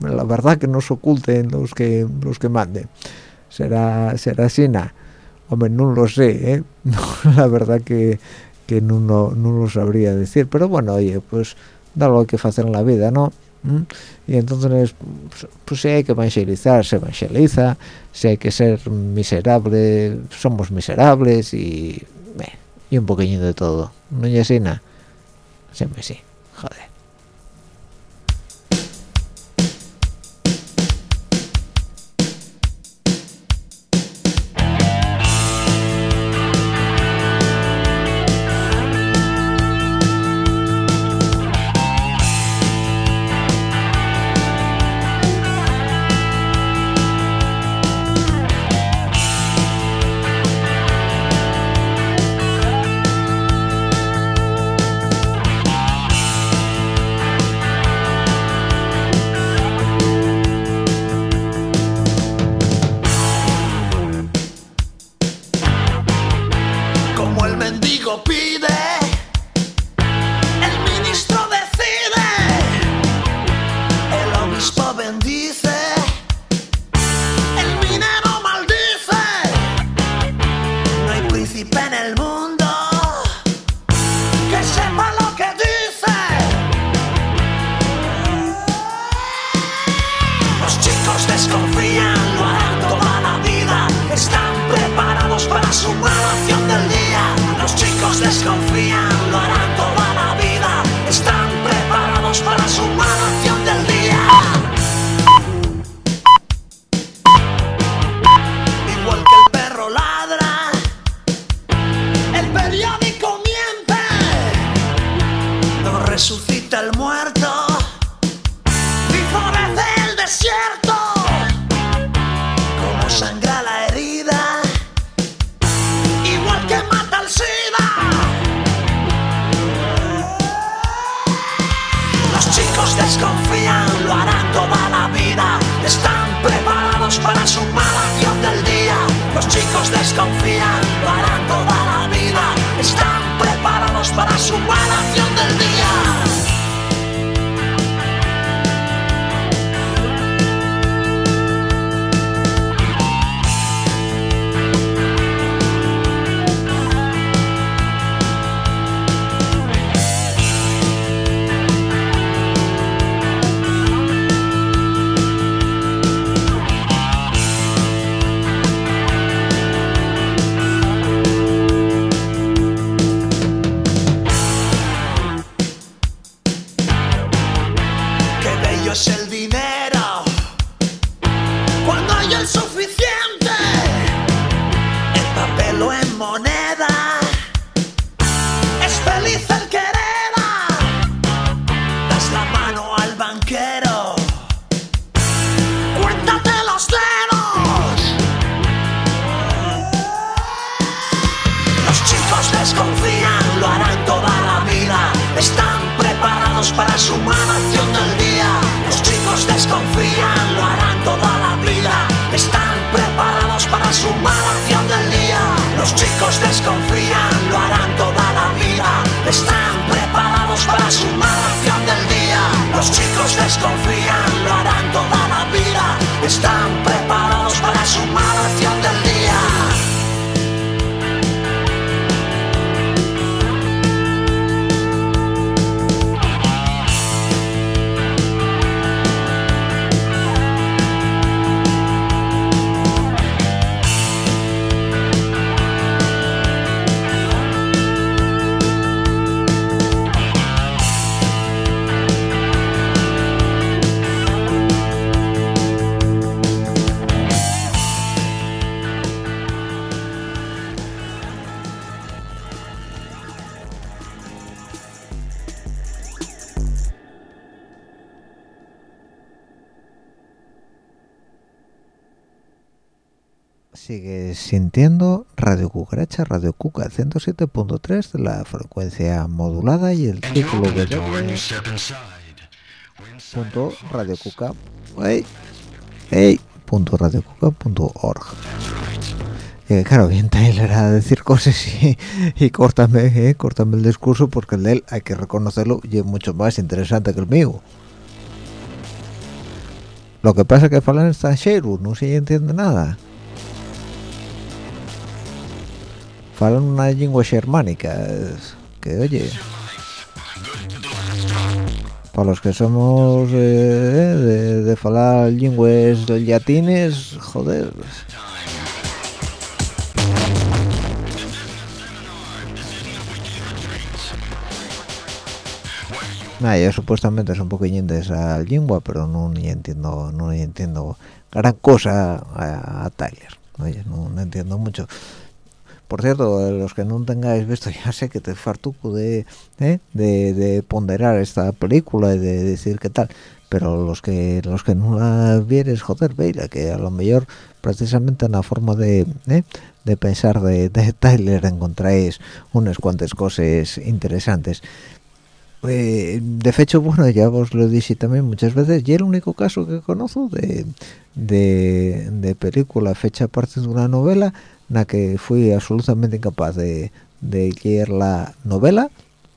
la verdad que no se oculten los que los que manden será será nada hombre no lo sé ¿eh? [laughs] la verdad que que no, no, no lo sabría decir pero bueno oye pues da lo que hacer en la vida, ¿no? ¿Mm? Y entonces, pues si hay que evangelizar, se evangeliza, si hay que ser miserable, somos miserables y, y un poquillo de todo. ¿No así, Siempre sí, joder. Cucaracha, Radio Cuca 107.3 de la frecuencia modulada y el círculo de punto Radio Cuca ey, ey, punto radiocuca.org Eh, claro, bien Tyler a decir cosas y, y córtame, eh, córtame el discurso porque el de él, hay que reconocerlo, y es mucho más interesante que el mío. Lo que pasa es que falan extranjero, no se entiende nada. Falan una lengua germánica, que oye... Para los que somos eh, de, de falar lenguas latines, joder... Nah, yo supuestamente son un poquillín de esa lengua, pero no ni entiendo, no ni entiendo gran cosa a, a Tyler. Oye, no, no entiendo mucho. Por cierto, los que no tengáis visto, [laughs] ya sé que te fartuco de, ¿eh? de, de ponderar esta película y de decir qué tal, pero los que los que no la vieres, joder, veira, que a lo mejor precisamente en la forma de, ¿eh? de pensar de, de [laughs] Tyler encontráis unas cuantas cosas interesantes. Eh, de hecho, bueno, ya os lo dije también muchas veces, y el único caso que conozco de, de, de película fecha parte de una novela la que fui absolutamente incapaz de, de leer la novela,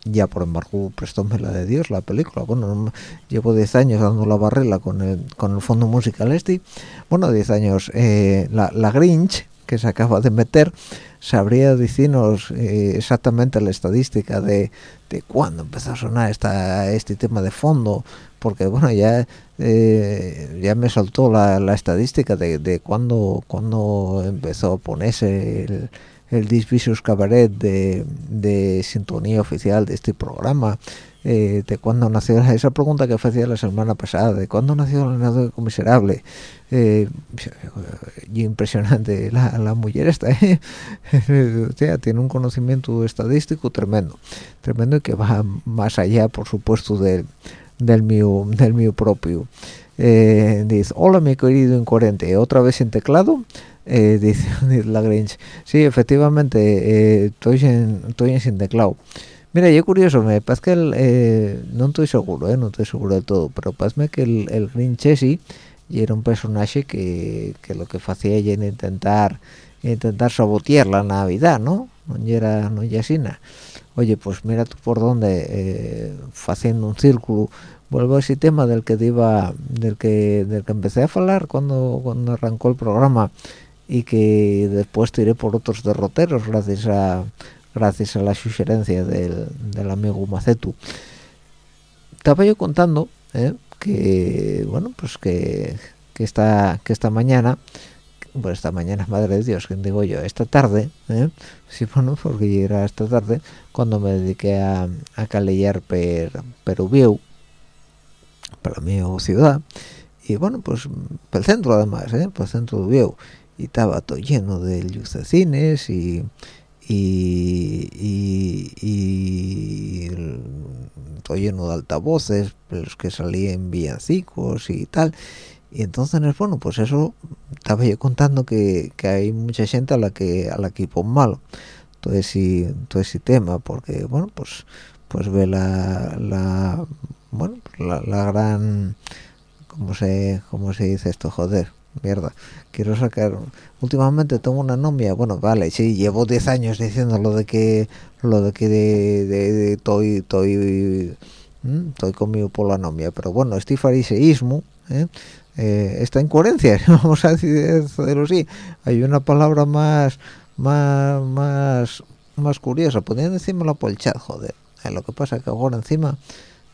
ya por embargo prestóme la de Dios la película, bueno, no- llevo 10 años dando la barrela con el, con el fondo musical este, bueno, 10 años, eh, la, la Grinch, que se acaba de meter, sabría decirnos eh, exactamente la estadística de, de cuándo empezó a sonar esta, este tema de fondo, porque bueno, ya eh, ya me saltó la, la estadística de, de cuándo, cuándo empezó a ponerse el, el Disvisus Cabaret de, de sintonía oficial de este programa, eh, de cuándo nació esa pregunta que hacía la semana pasada, de cuándo nació el Leonardo Miserable. Eh, impresionante la, la mujer esta, ¿eh? [laughs] o sea, tiene un conocimiento estadístico tremendo, tremendo y que va más allá, por supuesto, del del mío del mío propio eh, dice hola mi querido incoherente otra vez en teclado eh, [laughs] dice, la Grinch sí efectivamente estoy en estoy en sin teclado Mira, yo curioso, me parece que el, no estoy seguro, eh, no estoy seguro de todo, pero parece que el, el Grinch ese era un personaje que, que lo que hacía era intentar intentar sabotear la Navidad, ¿no? No era no yasina. Oye, pues mira tú por dónde eh, haciendo un círculo vuelvo a ese tema del que iba del que del que empecé a hablar cuando cuando arrancó el programa y que después tiré por otros derroteros gracias a gracias a la sugerencia del, del amigo Macetu. Estaba yo contando ¿eh? que, bueno, pues que, que, esta, que esta mañana, pues esta mañana, madre de Dios, que digo yo, esta tarde, ¿eh? sí, bueno, porque era esta tarde, cuando me dediqué a, a calellar per, per para mi ciudad, y bueno, pues el centro además, ¿eh? el centro de Ubieu, y estaba todo lleno de lucecines y y, y, y todo lleno de altavoces los que salían villancicos y tal y entonces bueno pues eso estaba yo contando que, que hay mucha gente a la que a la que pone malo todo ese todo ese tema porque bueno pues pues ve la, la bueno la, la gran cómo se cómo se dice esto joder mierda. Quiero sacar últimamente tengo una novia bueno vale sí llevo 10 años diciendo lo de que lo de que de, de, estoy estoy estoy conmigo por la novia pero bueno este fariseísmo ¿eh? Eh, esta incoherencia [laughs] vamos a decirlo así. Hay una palabra más más más más curiosa. Podrían decírmelo por el chat joder. Eh, lo que pasa que ahora encima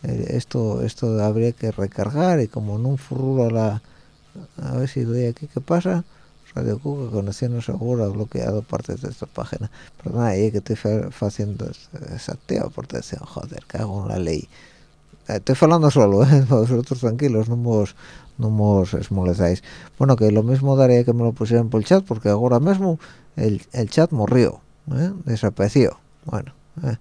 esto esto habría que recargar y como no furrulo la a ver si doy aquí qué pasa Radio Cuca conexión segura bloqueado partes de esta página pero nada ahí que estoy haciendo desactiva por decir joder cago en la ley eh, estoy hablando solo [laughs] ¿eh? vosotros tranquilos no os no os molestáis bueno que lo mismo daría que me lo pusieran por el chat porque ahora mismo el, el chat murió ¿eh? desapareció bueno eh.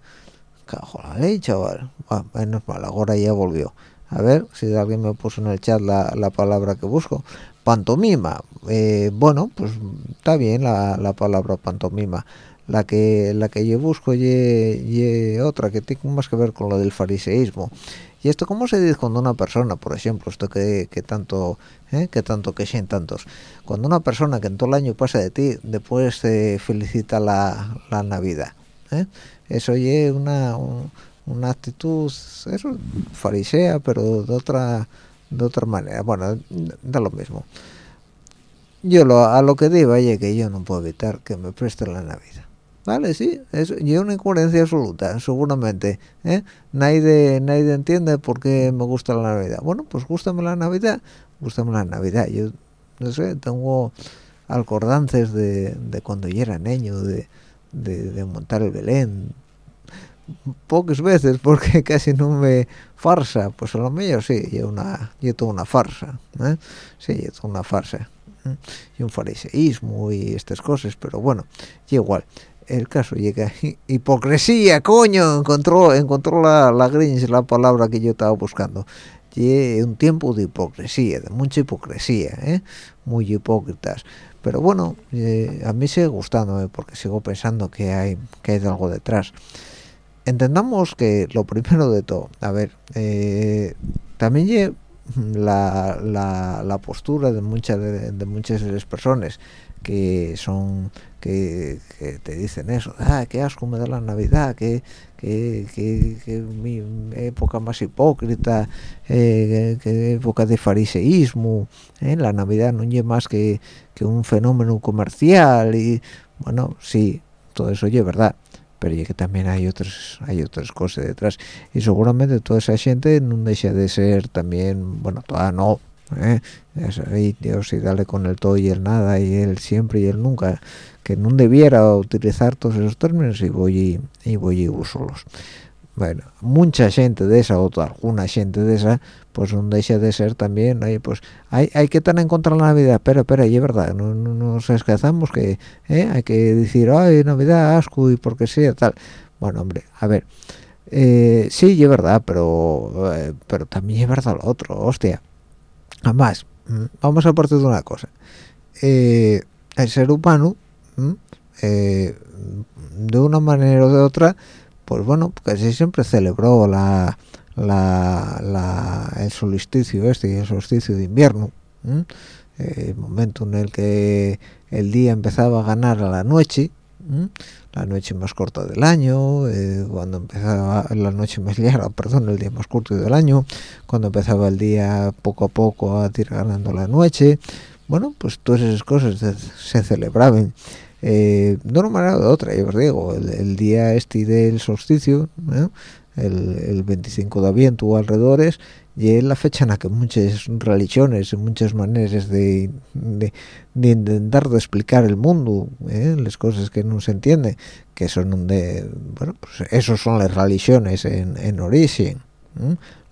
Cago la ley chaval. Bueno, menos mal ahora ya volvió. A ver si alguien me puso en el chat la, la palabra que busco. Pantomima. Eh, bueno pues está bien la, la, palabra pantomima. La que la que yo busco y, otra que tiene más que ver con lo del fariseísmo. Y esto cómo se dice cuando una persona por ejemplo esto que, que tanto eh, que tanto que sean tantos cuando una persona que en todo el año pasa de ti después te felicita la, la navidad ¿eh? Eso es una una actitud eso farisea pero de otra de otra manera. Bueno da lo mismo. Yo lo, a lo que digo oye que yo no puedo evitar que me presten la navidad. Vale sí es una incoherencia absoluta seguramente ¿eh? nadie nadie entiende por qué me gusta la navidad. Bueno pues gustame la navidad gustame la navidad. Yo no sé tengo acordances de, de cuando yo era niño de, de, de montar el Belén pocas veces porque [laughs] casi no me farsa pues a lo mejor sí yo una yo tengo una farsa ¿eh? sí yo tengo una farsa ¿eh? y un fariseísmo y estas cosas pero bueno igual el caso llega hipocresía coño encontró encontró la, la Grinch la palabra que yo estaba buscando y un tiempo de hipocresía de mucha hipocresía ¿eh? muy hipócritas pero bueno eh, a mí sigue gustando porque sigo pensando que hay que hay algo detrás. Entendamos que lo primero de todo, a ver, eh, también la, la, postura de muchas de, muchas de las personas que son que, te dicen eso, ah, qué asco me da la Navidad, que, que, mi época más hipócrita, eh, que época de fariseísmo, eh, la Navidad no es más que, que un fenómeno comercial y bueno, sí, todo eso es verdad pero ya que también hay otras hay otras cosas detrás. Y seguramente toda esa gente no deja de ser también bueno toda no ¿eh? Dios y dale con el todo y el nada y el siempre y el nunca que no debiera utilizar todos esos términos y voy y, voy y usolos bueno mucha gente de esa o alguna gente de esa pues no deja de ser también ahí pues hay, hay que tener en contra la navidad espera y es verdad no, no, nos escazamos que ¿eh? hay que decir ay navidad asco y porque sea tal bueno hombre a ver Eh, sí, es verdad, pero eh, pero también es verdad lo otro, hostia. Además, mm, vamos a partir de una cosa. El ser humano, de una manera o de otra, pues bueno, casi siempre celebró la, la, el solsticio este, el solsticio de invierno. el momento en el que el día empezaba a ganar a la noche, la noche más corta del año, eh, cuando empezaba la noche más larga, [laughs] perdón, el día más corto del año, cuando empezaba el día poco a poco a ir ganando la noche, bueno, pues todas esas cosas se, celebraban. Eh, de una manera o de otra, yo os digo, el, día este del solsticio, ¿eh? el, el, 25 de aviento o alrededores, y es la fecha en la que muchas religiones, muchas maneras de, de, intentar de explicar el mundo, ¿eh? las cosas que no se entiende, que son de, bueno, pues esos son las religiones en, en origen,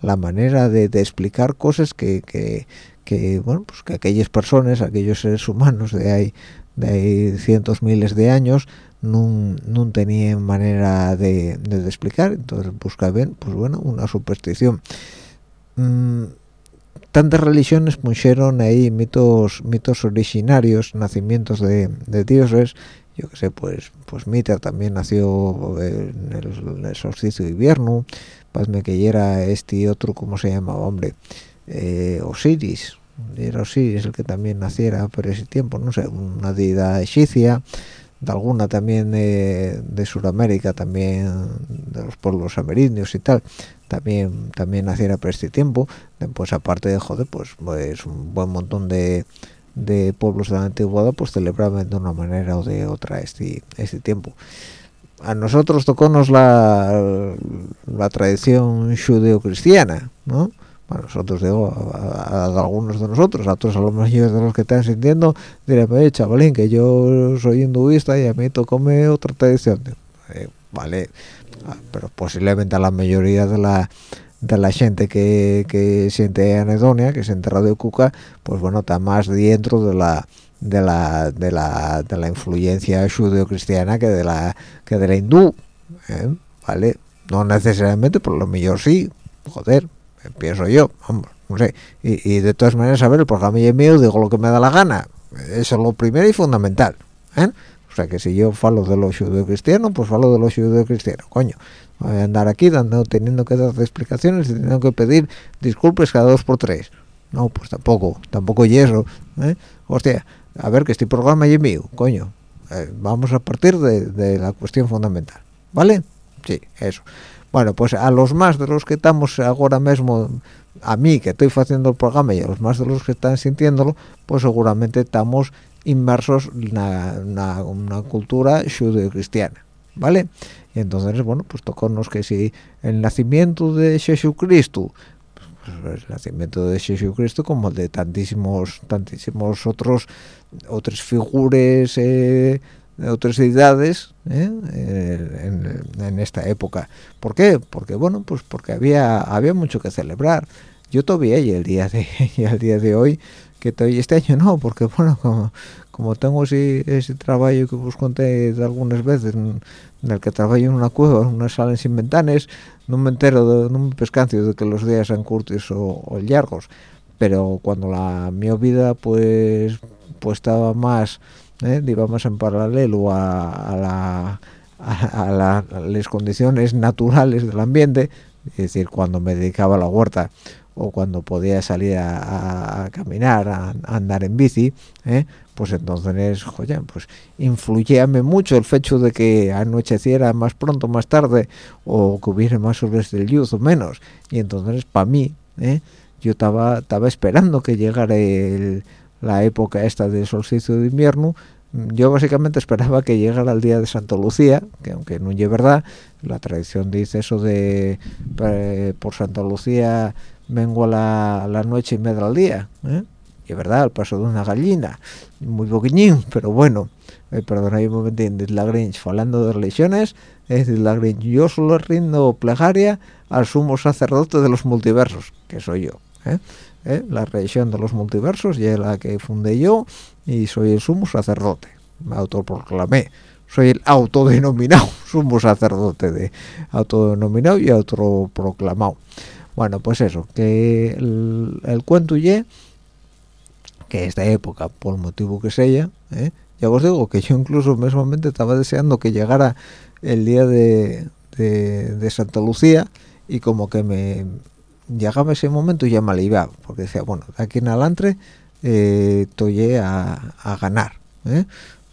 la manera de, explicar cosas que, que, que, bueno, pues que aquellas personas, aquellos seres humanos de ahí, de ahí cientos miles de años, no, tenían manera de, de, explicar, entonces buscaban, pues bueno, una superstición. Mm, tantas religiones pusieron ahí mitos mitos originarios nacimientos de, dioses. Yo que sé pues pues Mitra también nació en el, solsticio de invierno. Me que era este otro cómo se llamaba hombre eh, Osiris era Osiris el que también naciera por ese tiempo no sé una deidad egipcia de alguna también de, de Sudamérica también de los pueblos amerindios y tal también también naciera por este tiempo. Pues aparte de joder pues, pues un buen montón de, de pueblos de la antigüedad pues celebraban de una manera o de otra este este tiempo. A nosotros tocónos la, la tradición judeo-cristiana no a nosotros digo a, algunos de nosotros a otros a los mayores de los que están sintiendo dirán oye chavalín que yo soy hinduista y a mí tocóme otra tradición eh, vale Ah, pero posiblemente a la mayoría de la de la gente que, que siente anedonia, que siente radio cuca, pues bueno, está más dentro de la de la de la, de la influencia judeo-cristiana que de la que de la hindú, ¿eh? ¿vale? No necesariamente, por lo mejor sí, joder, pienso yo, vamos, no sé. Y, de todas maneras, a ver, el programa es mío, digo lo que me da la gana. Eso es lo primero y fundamental, ¿eh? o sea que si yo falo de los judeo-cristianos pues falo de los judeo-cristianos coño voy a andar aquí dando teniendo que dar explicaciones y teniendo que pedir disculpas cada dos por tres no pues tampoco tampoco y eso ¿eh? hostia a ver que este programa es mío coño eh, vamos a partir de, la cuestión fundamental vale sí eso bueno pues a los más de los que estamos ahora mismo a mí que estoy haciendo el programa y a los más de los que están sintiéndolo pues seguramente estamos inmersos en una, cultura judeo-cristiana, ¿vale? Y entonces, bueno, pues tocarnos que si el nacimiento de Jesucristo, pues el nacimiento de Jesucristo como el de tantísimos, tantísimos otros, otras figuras, eh, otras deidades eh, en, esta época. ¿Por qué? Porque, bueno, pues porque había, había mucho que celebrar. Yo todavía y el día de, [laughs] y el día de hoy que estoy este año no porque [laughs] bueno como, como tengo ese, ese trabajo que os conté de algunas veces en, el que trabajo en una cueva en una sala sin ventanas no me entero de, no me pescancio de que los días sean cortos o, largos pero cuando la mi vida pues pues estaba más eh, iba más en paralelo a, la a, las condiciones naturales del ambiente es decir cuando me dedicaba a la huerta o cuando podía salir a, caminar, a, andar en bici, ¿eh? pues entonces, joya, pues influíame mucho el hecho de que anocheciera más pronto, más tarde, o que hubiera más horas del luz o menos. Y entonces, para mí, ¿eh? yo estaba esperando que llegara la época esta de solsticio de invierno, yo básicamente esperaba que llegara el día de Santa Lucía, que aunque no es verdad, la tradición dice eso de eh, por Santa Lucía vengo la, la noche y me da el día ¿eh? y es verdad el paso de una gallina muy poquillín pero bueno eh, perdona un momentín la Grinch hablando de religiones es la Grinch yo solo rindo plegaria al sumo sacerdote de los multiversos que soy yo ¿eh? ¿Eh? la religión de los multiversos y es la que fundé yo y soy el sumo sacerdote me autoproclamé soy el autodenominado [laughs] sumo sacerdote de autodenominado y autoproclamado bueno pues eso que el, cuento ye que esta época por motivo que sea ¿eh? ya os digo que yo incluso mismamente estaba deseando que llegara el día de, de, Santa Lucía y como que me llegaba ese momento y ya me aliviaba porque decía bueno aquí en adelante eh, estoy a, a ganar ¿eh?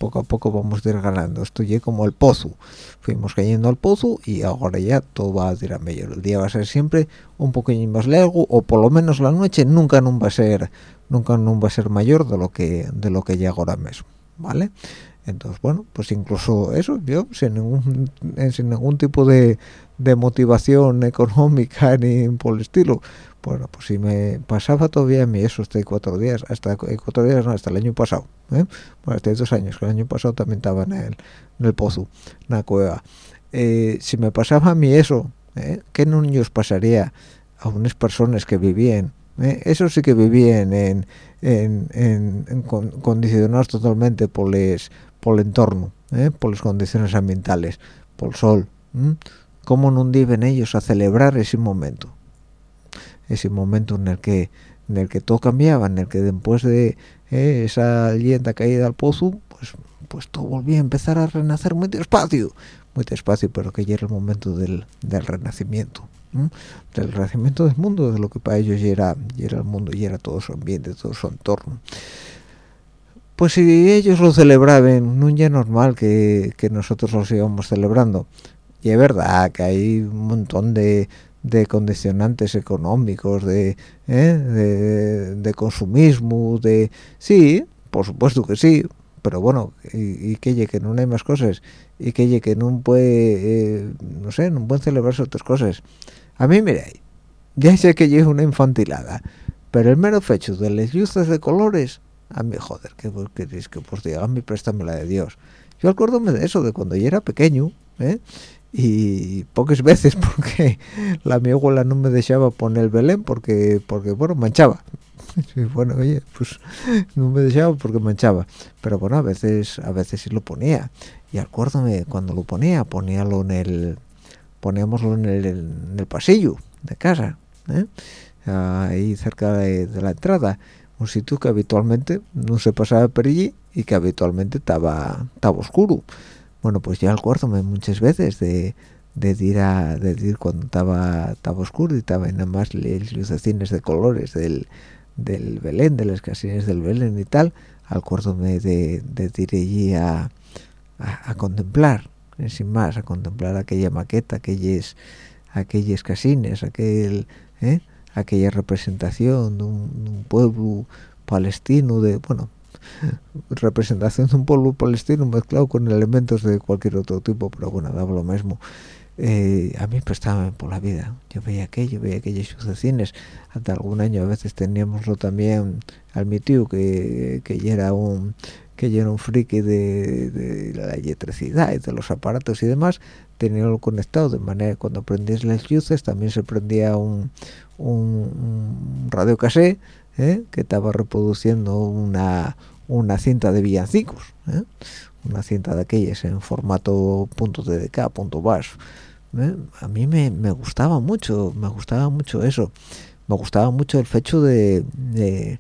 poco a poco vamos a ir ganando. Esto ya como el pozo. Fuimos cayendo al pozo y ahora ya todo va a ir a mejor el día va a ser siempre un poquillo más largo o por lo menos la noche nunca no va a ser nunca no va a ser mayor de lo que de lo que ya ahora mismo vale entonces bueno pues incluso eso yo sin ningún sin ningún tipo de, motivación económica ni por el estilo bueno pues si me pasaba todavía a mí eso hasta cuatro días hasta cuatro días no, hasta el año pasado ¿eh? bueno hasta dos años que el año pasado también estaba en el, pozo en la cueva eh, si me pasaba a mí eso ¿eh? qué niños pasaría a unas personas que vivían ¿eh? eso sí que vivían en, en, condicionados totalmente por les, por el entorno por las condiciones ambientales por el sol cómo no viven ellos a celebrar ese momento ese momento en el que en el que todo cambiaba en el que después de eh, esa leyenda caída al pozo pues pues todo volvía a empezar a renacer muy despacio muy despacio pero que ya era el momento del, del renacimiento del renacimiento del mundo de lo que para ellos ya era, era el mundo y era todo su ambiente todo su entorno pues si ellos lo celebraban no ya normal que, que nosotros lo sigamos celebrando y es verdad que hay un montón de de condicionantes económicos, de, ¿eh? de, consumismo, de... Sí, por supuesto que sí, pero bueno, y, que que no hay más cosas, y que que no puede, eh, no sé, no pueden celebrarse otras cosas. A mí, mire, ya sé que es una infantilada, pero el mero fecho de las luces de colores, a mí, joder, que vos queréis que pues diga, a mí préstame la de Dios. Yo acuérdome de eso, de cuando yo era pequeño, ¿eh? y pocas veces [laughs] porque la mi abuela no me dejaba poner el Belén porque porque bueno manchaba [laughs] y bueno oye pues no me dejaba porque manchaba pero bueno a veces a veces sí lo ponía y acuérdame cuando lo ponía poníalo en el poníamoslo en el, en el pasillo de casa ¿eh? ahí cerca de, la entrada un sitio que habitualmente no se pasaba por allí y que habitualmente estaba estaba oscuro bueno pues ya acuérdome muchas veces de de ir a de cuando estaba estaba oscuro y estaba nada más los lucecines de colores del, del Belén de las casines del Belén y tal acuérdome de, de ir allí a, a, contemplar sin más a contemplar aquella maqueta aquellas aquellas casines aquel ¿eh? Aquella representación de un pueblo palestino de bueno [laughs] representación de un pueblo palestino mezclado con elementos de cualquier otro tipo, pero bueno, daba lo mismo. Eh, a mí prestaba por la vida. Yo veía aquello, veía aquellos sucesines. Hasta algún año a veces teníamoslo también al mi tío, que, que ya era un que ya era un friki de, la electricidad y de los aparatos y demás, teníalo conectado de manera que cuando prendías las luces también se prendía un, un, radio cassette ¿eh? que estaba reproduciendo una, una cinta de villancicos ¿eh? una cinta de aquellas en formato .ddk, .bas ¿eh? a mí me, me, gustaba mucho me gustaba mucho eso me gustaba mucho el hecho de,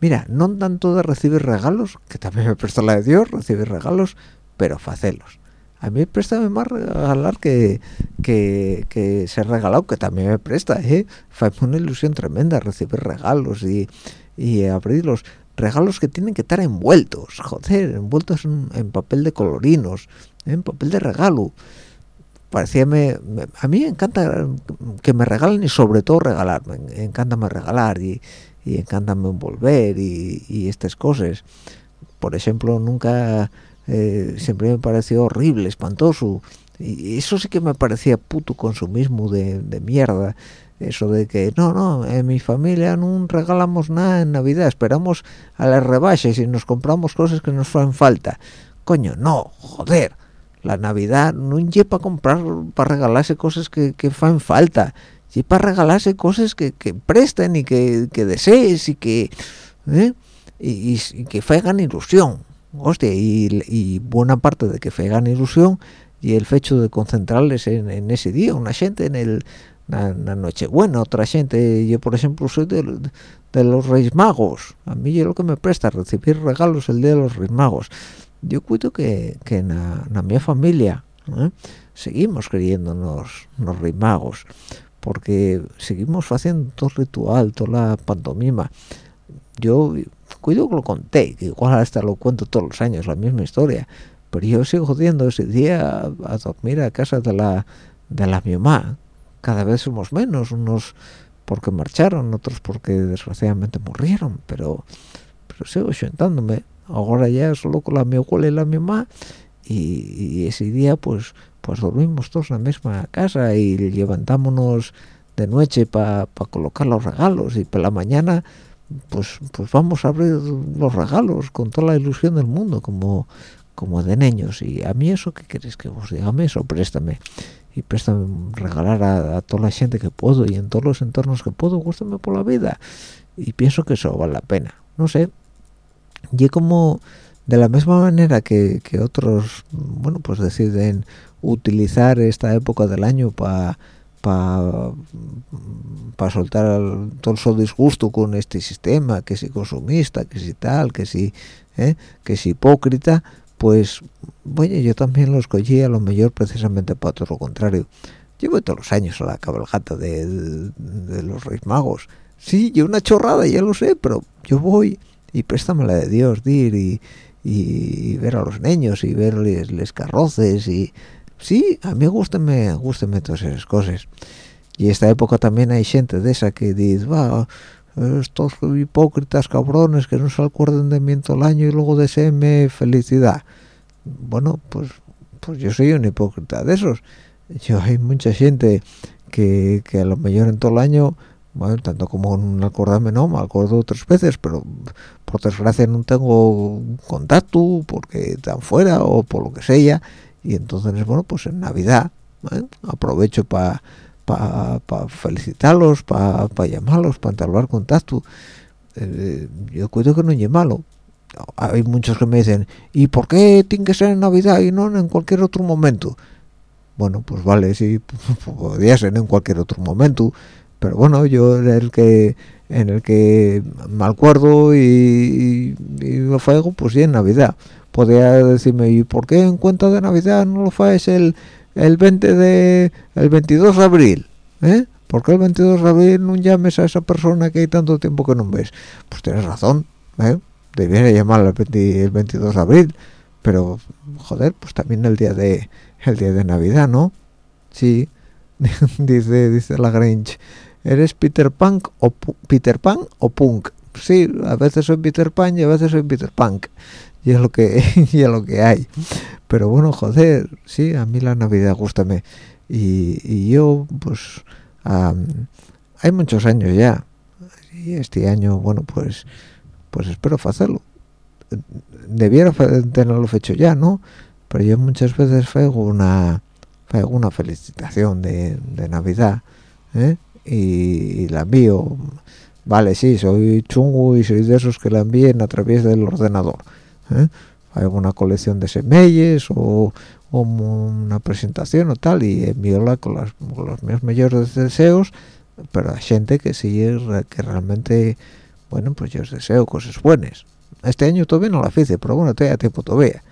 mira no tanto de recibir regalos que también me prestó la de Dios recibir regalos pero facelos a mí préstame más regalar que, que, que ser regalado, que también me presta, ¿eh? Fue una ilusión tremenda recibir regalos y, y abrirlos regalos que tienen que estar envueltos, joder, envueltos en, papel de colorinos, en papel de regalo. Parecíame, a mí me encanta que me regalen y sobre todo regalar, me encanta regalar y, y encántame envolver y, y estas cosas. Por ejemplo, nunca, eh, siempre me pareció horrible, espantoso, y eso sí que me parecía puto consumismo de, de mierda, eso de que no, no, en mi familia no regalamos nada en Navidad, esperamos a las rebajas y nos compramos cosas que nos hacen falta. Coño, no, joder, la Navidad no es para comprar, para regalarse cosas que, que hacen falta, es para regalarse cosas que, que presten y que, que desees y que, ¿eh? y, que hagan ilusión. Hostia y, buena parte de que fegan ilusión y el hecho de concentrarles en, ese día. Una gente en el la, noche buena otra gente yo por ejemplo soy de, los Reyes Magos. A mí es lo que me presta recibir regalos el día de los Reyes Magos. Yo cuido que, que en la mi familia ¿eh? seguimos creyéndonos los Reyes Magos porque seguimos haciendo todo el ritual toda la pantomima. Yo cuido que lo conté que igual hasta lo cuento todos los años la misma historia pero yo sigo jodiendo ese día a, dormir a casa de la de la mamá. Cada vez somos menos unos porque marcharon otros porque desgraciadamente murieron pero pero sigo sentándome ahora ya solo con la mi abuela y la mi mamá y, ese día pues pues dormimos todos en la misma casa y levantámonos de noche para colocar los regalos y por la mañana pues pues vamos a abrir los regalos con toda la ilusión del mundo como como de niños. Y a mí eso que queréis que os diga eso préstame. Y préstame regalar a, toda la gente que puedo y en todos los entornos que puedo gústame por la vida. Y pienso que eso vale la pena. No sé y como de la misma manera que, otros bueno pues deciden utilizar esta época del año para para soltar todo su disgusto con este sistema que si consumista que si tal que si ¿eh? que si hipócrita pues bueno yo también lo escogí a lo mejor precisamente para todo lo contrario llevo todos los años a la cabalgata de, de, los Reyes Magos sí yo una chorrada ya lo sé pero yo voy y préstame la de Dios dir y y ver a los niños y verles les carroces y sí a mí gústeme gústeme todas esas cosas. Y esta época también hay gente de esa que dice va estos hipócritas cabrones que no se acuerden de mí todo el año y luego deseenme felicidad bueno pues pues yo soy un hipócrita de esos. Yo hay mucha gente que, que a lo mejor en todo el año bueno, tanto como no acordarme no me acuerdo otras veces pero por desgracia no tengo contacto porque están fuera o por lo que sea y entonces bueno pues en navidad ¿eh? aprovecho para pa, felicitarlos para llamarlos para entablar contacto eh, yo cuido que no es malo hay muchos que me dicen ¿y por qué tiene que ser en navidad y no en cualquier otro momento? bueno pues vale sí [laughs] podría ser en cualquier otro momento pero bueno yo el que en el que me acuerdo y, lo fuego pues sí en Navidad podría decirme ¿y por qué en cuenta de Navidad no lo faes el, el 20 de el 22 de abril? ¿eh? ¿por qué el 22 de abril no llames a esa persona que hay tanto tiempo que no ves? pues tienes razón ¿eh? debiera llamar el, 22 de abril pero joder pues también el día de el día de Navidad ¿no? sí [laughs] dice dice la Grinch ¿Eres Peter Pan o Peter Pan o Punk? Sí, a veces soy Peter Pan y a veces soy Peter Punk. Y es lo que [laughs] y es lo que hay. Pero bueno, joder, sí, a mí la Navidad gustame. Y, y yo, pues, hay muchos años ya. Y este año, bueno, pues, pues espero hacerlo. Debiera tenerlo hecho ya, ¿no? Pero yo muchas veces hago una, una felicitación de, de Navidad, ¿eh? y, la envío vale sí soy chungo y soy de esos que la envíen a través del ordenador ¿eh? hay una colección de semillas o, una presentación o tal y envíola con, con los mis mayores deseos pero a gente que sí que realmente bueno pues yo os deseo cosas buenas este año todavía no la hice pero bueno todavía tiempo todavía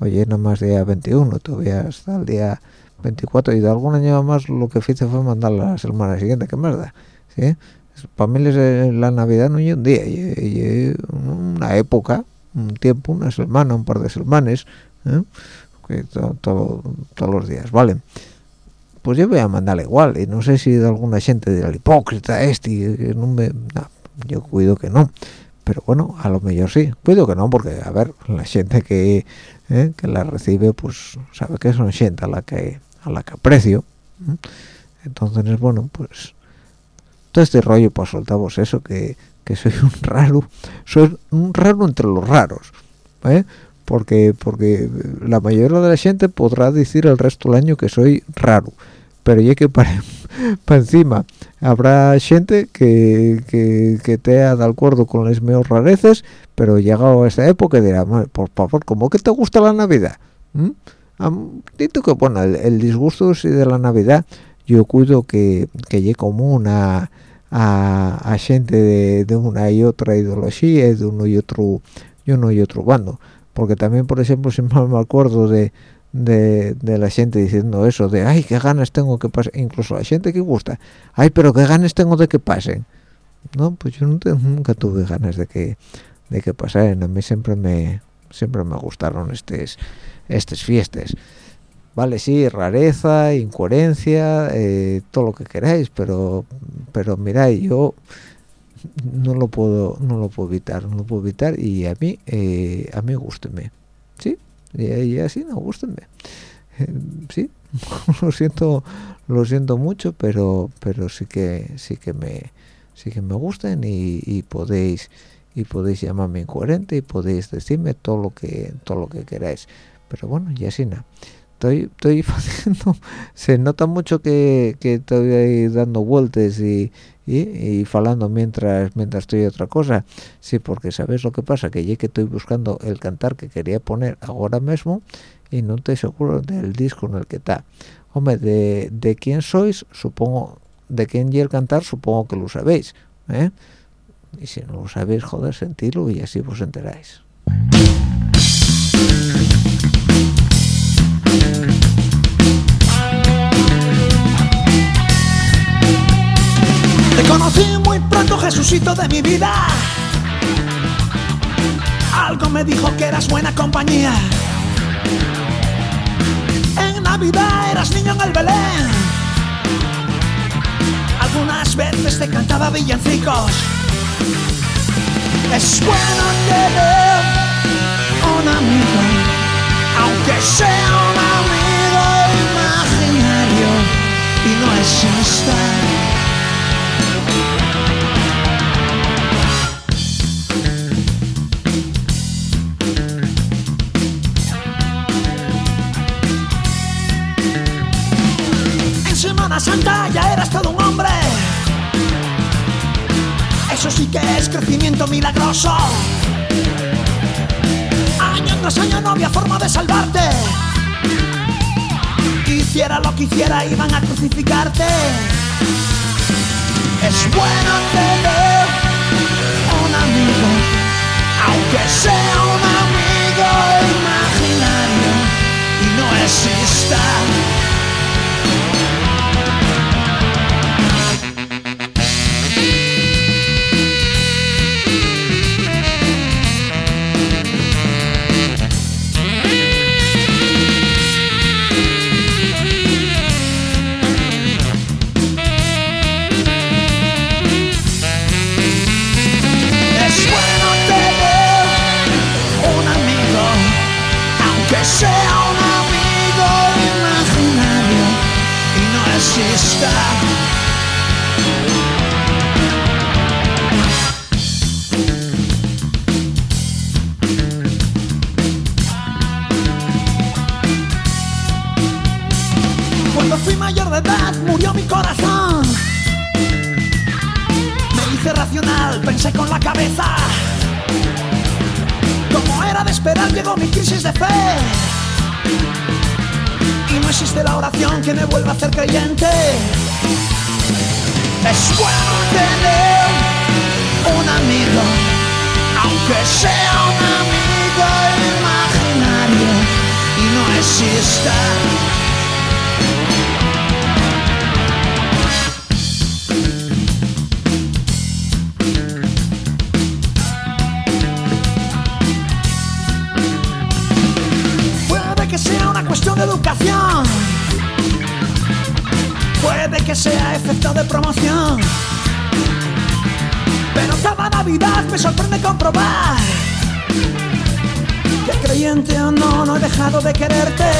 oye no más día 21 todavía hasta el día 24 y de algún año más lo que hice fue mandar la semana siguiente que mierda ¿sí? para mí la navidad no es un día y, una época un tiempo una semana un par de semanas ¿eh? que todos los días vale pues yo voy a mandarle igual y no sé si de alguna gente dirá hipócrita este no me yo cuido que no pero bueno a lo mejor sí cuido que no porque a ver la gente que ¿eh? que la recibe pues sabe que son gente a la que a la que aprecio entonces bueno pues todo este rollo pues soltamos eso que, que soy un [laughs] raro soy un raro entre los raros ¿eh? porque porque la mayoría de la gente podrá decir el resto del año que soy raro pero ya que para [laughs] encima habrá gente que, que, que te de acuerdo con las mejores rareces pero llegado a esa época dirá por favor ¿cómo que te gusta la navidad? Dito que bueno el, disgusto de la navidad yo cuido que, que llegue común a, a, gente de, una y otra ideología de uno y otro y uno y otro bando porque también por ejemplo [laughs] si me acuerdo de de, la gente diciendo eso, de ay, qué ganas tengo que pasen, incluso la gente que gusta, ay, pero qué ganas tengo de que pasen. No, pues yo nunca tuve ganas de que de que pasen, a mí siempre me siempre me gustaron estas estas fiestas. Vale, sí, rareza, incoherencia, eh, todo lo que queráis, pero pero mira, yo no lo puedo no lo puedo evitar, no lo puedo evitar y a mí eh, a mí gústeme. ¿Sí? y, así no gustenme [laughs] sí [laughs] lo siento lo siento mucho pero pero sí que sí que me sí que me gustan y, podéis y podéis llamarme incoherente y podéis decirme todo lo que todo lo que queráis pero bueno y así nada estoy estoy [laughs] haciendo se nota mucho que, que estoy dando vueltas y, y, falando mientras mientras estoy otra cosa. Sí porque sabes lo que pasa que ya que estoy buscando el cantar que quería poner ahora mismo y no estoy seguro del disco en el que está. Hombre de, de quién sois supongo de quién y el cantar supongo que lo sabéis ¿eh? y si no lo sabéis joder sentirlo y así vos enteráis Te conocí muy pronto, Jesucito de mi vida. Algo me dijo que eras buena compañía. En Navidad eras niño en el Belén. Algunas veces te cantaba villancicos. Es bueno tener un amigo, aunque sea un amigo imaginario y no es. ya eras todo un hombre. Eso sí que es crecimiento milagroso. Año tras año no había forma de salvarte. Hiciera lo que hiciera, iban a crucificarte. Es bueno tener un amigo, aunque sea un amigo imaginario y no exista. Cuando fui mayor de edad murió mi corazón. Me hice racional, pensé con la cabeza. De esperar, llegó mi crisis de fe y no existe la oración que me vuelva a hacer creyente. Es bueno tener un amigo, aunque sea un amigo imaginario y no exista. Educación Puede que sea efecto de promoción. Pero cada Navidad me sorprende comprobar que creyente o no, no he dejado de quererte.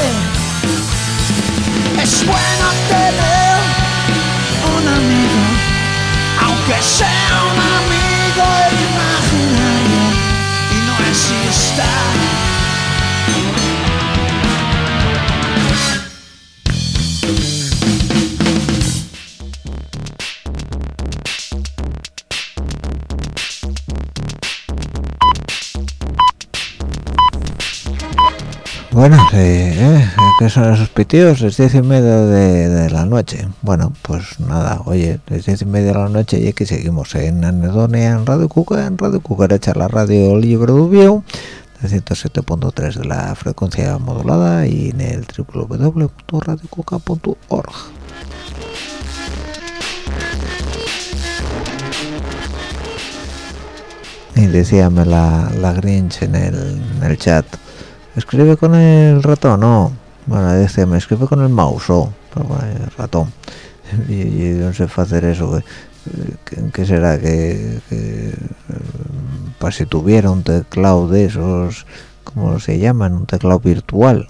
Es bueno tener un amigo, aunque sea un amigo imaginario y no exista. Bueno, eh, eh, ¿qué son esos pitidos? Es diez y media de, la noche. Bueno, pues nada, oye, es diez y media de la noche y aquí seguimos en Anedonia, en Radio Cuca, en Radio Cucaracha, la radio libre de Ubiu, de 107.3 de la frecuencia modulada y en el www.radiocuca.org. Y decíame la, la Grinch en el, en el chat escribe con el ratón no. Bueno dice me escribe con el mouse o el ratón. [laughs] Y, no sé hacer eso ¿qué, será que, para si tuviera un teclado de esos como se llaman un teclado virtual.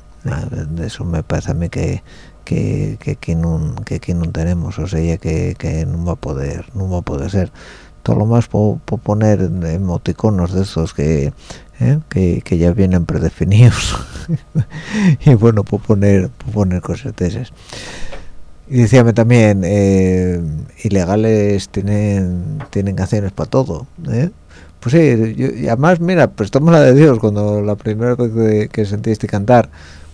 De eso me parece a mí que que, que aquí no que no tenemos o sea que, que no va a poder no va a poder ser. Todo lo más por poner emoticonos de esos que ¿eh? que, ya vienen predefinidos [laughs] y bueno puedo poner puedo poner cosas de esas y decíame también eh, ilegales tienen tienen canciones para todo ¿eh? pues sí y además mira prestamos la de Dios cuando la primera vez que, que sentiste cantar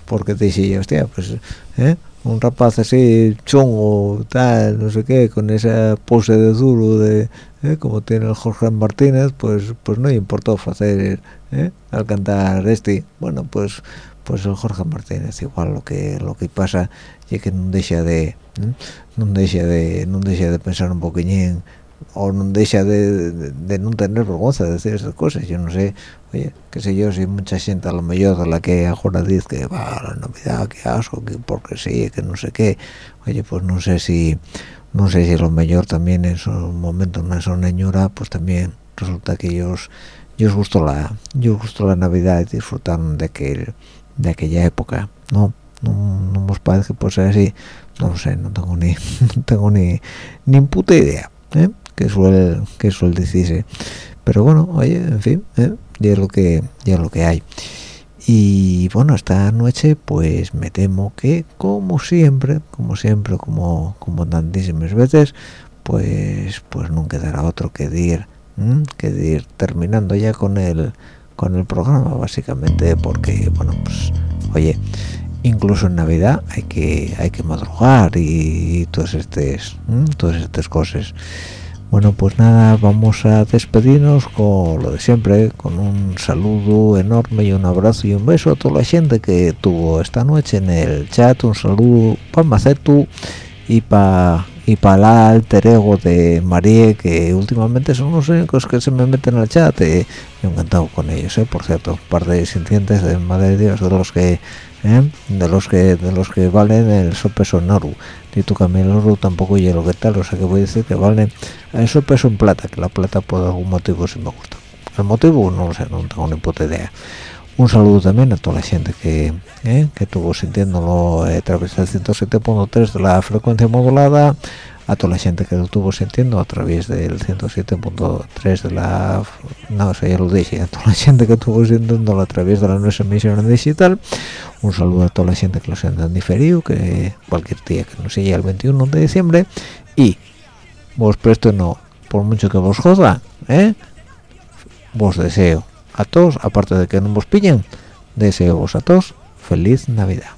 porque te dije hostia pues un rapaz así chungo tal no sé qué con esa pose de duro de como tiene el Jorge Martínez pues pues no importó hacer ¿eh? al cantar este bueno pues pues el Jorge Martínez igual lo que lo que pasa y que no deja de no deja de no deja de pensar un poquillín o no deja de, de, no tener vergüenza de decir esas cosas. Yo no sé oye qué sé yo si mucha gente a lo mejor de la que ahora dice que va la Navidad que asco que porque sí que no sé qué oye pues no sé si no sé si lo mejor también en esos momentos una soneñura pues también resulta que ellos yo os gustó la yo gustó la navidad y disfrutaron de aquel de aquella época no no, no parece que ser así. No sé no tengo ni [laughs] no tengo ni ni puta idea ¿eh? Que suele que suele decirse. Pero bueno oye en fin ¿eh? ya es lo que ya es lo que hay. Y bueno esta noche pues me temo que como siempre como siempre como como tantísimas veces pues pues no quedará otro que decir que ir terminando ya con el con el programa básicamente porque bueno pues oye incluso en navidad hay que hay que madrugar y, todas estas todas estas cosas bueno pues nada vamos a despedirnos con lo de siempre con un saludo enorme y un abrazo y un beso a toda la gente que tuvo esta noche en el chat un saludo para Macetu y para y para la alter ego de María que últimamente son los únicos que se me meten al chat y encantado con ellos ¿eh? por cierto un par de sintientes de madre de dios de los que ¿eh? de los que de los que valen el sopeso en oro también el oro tampoco y lo que tal o sea que voy a decir que valen el sopeso en plata que la plata por algún motivo sí me gusta. El motivo no lo sé no tengo ni puta idea. Un saludo también a toda la gente que, eh, que estuvo sintiéndolo eh, a través del 107.3 de la frecuencia modulada a toda la gente que lo estuvo sintiendo a través del 107.3 de la no sé ya lo dije a toda la gente que estuvo sintiéndolo a través de la nuestra emisión digital un saludo a toda la gente que lo sientan diferido que cualquier día que no sea el 21 de diciembre y vos presto no por mucho que vos joda ¿eh? vos deseo a todos, aparte de que no nos pillen, deseos a todos feliz Navidad.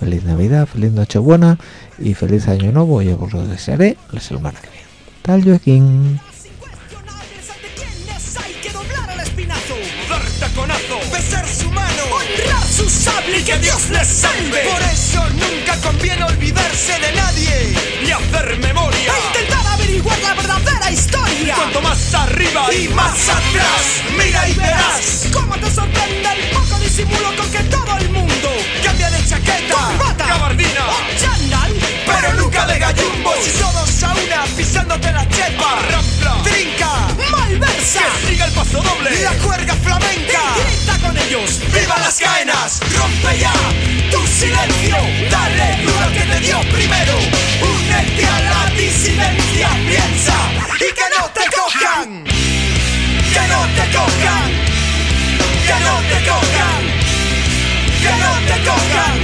Feliz Navidad, feliz Nochebuena y feliz Año Nuevo. Yo os lo desearé la semana que viene. Tal Joaquín. y que Dios les salve. Por eso nunca conviene olvidarse de nadie y hacer memoria. E intentar averiguar la verdadera historia. Cuanto más arriba y más atrás, mira y verás cómo te sorprende el poco disimulo con que todo paso doble, la cuerda flamenca. Y grita con ellos, ¡viva las caenas! Rompe ya tu silencio, dale duro que te dio primero. Únete a la disidencia, piensa y que no te cojan. Que no te cojan. Que no te cojan. Que no te cojan.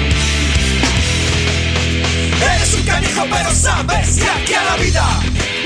Eres un canijo pero sabes que aquí a la vida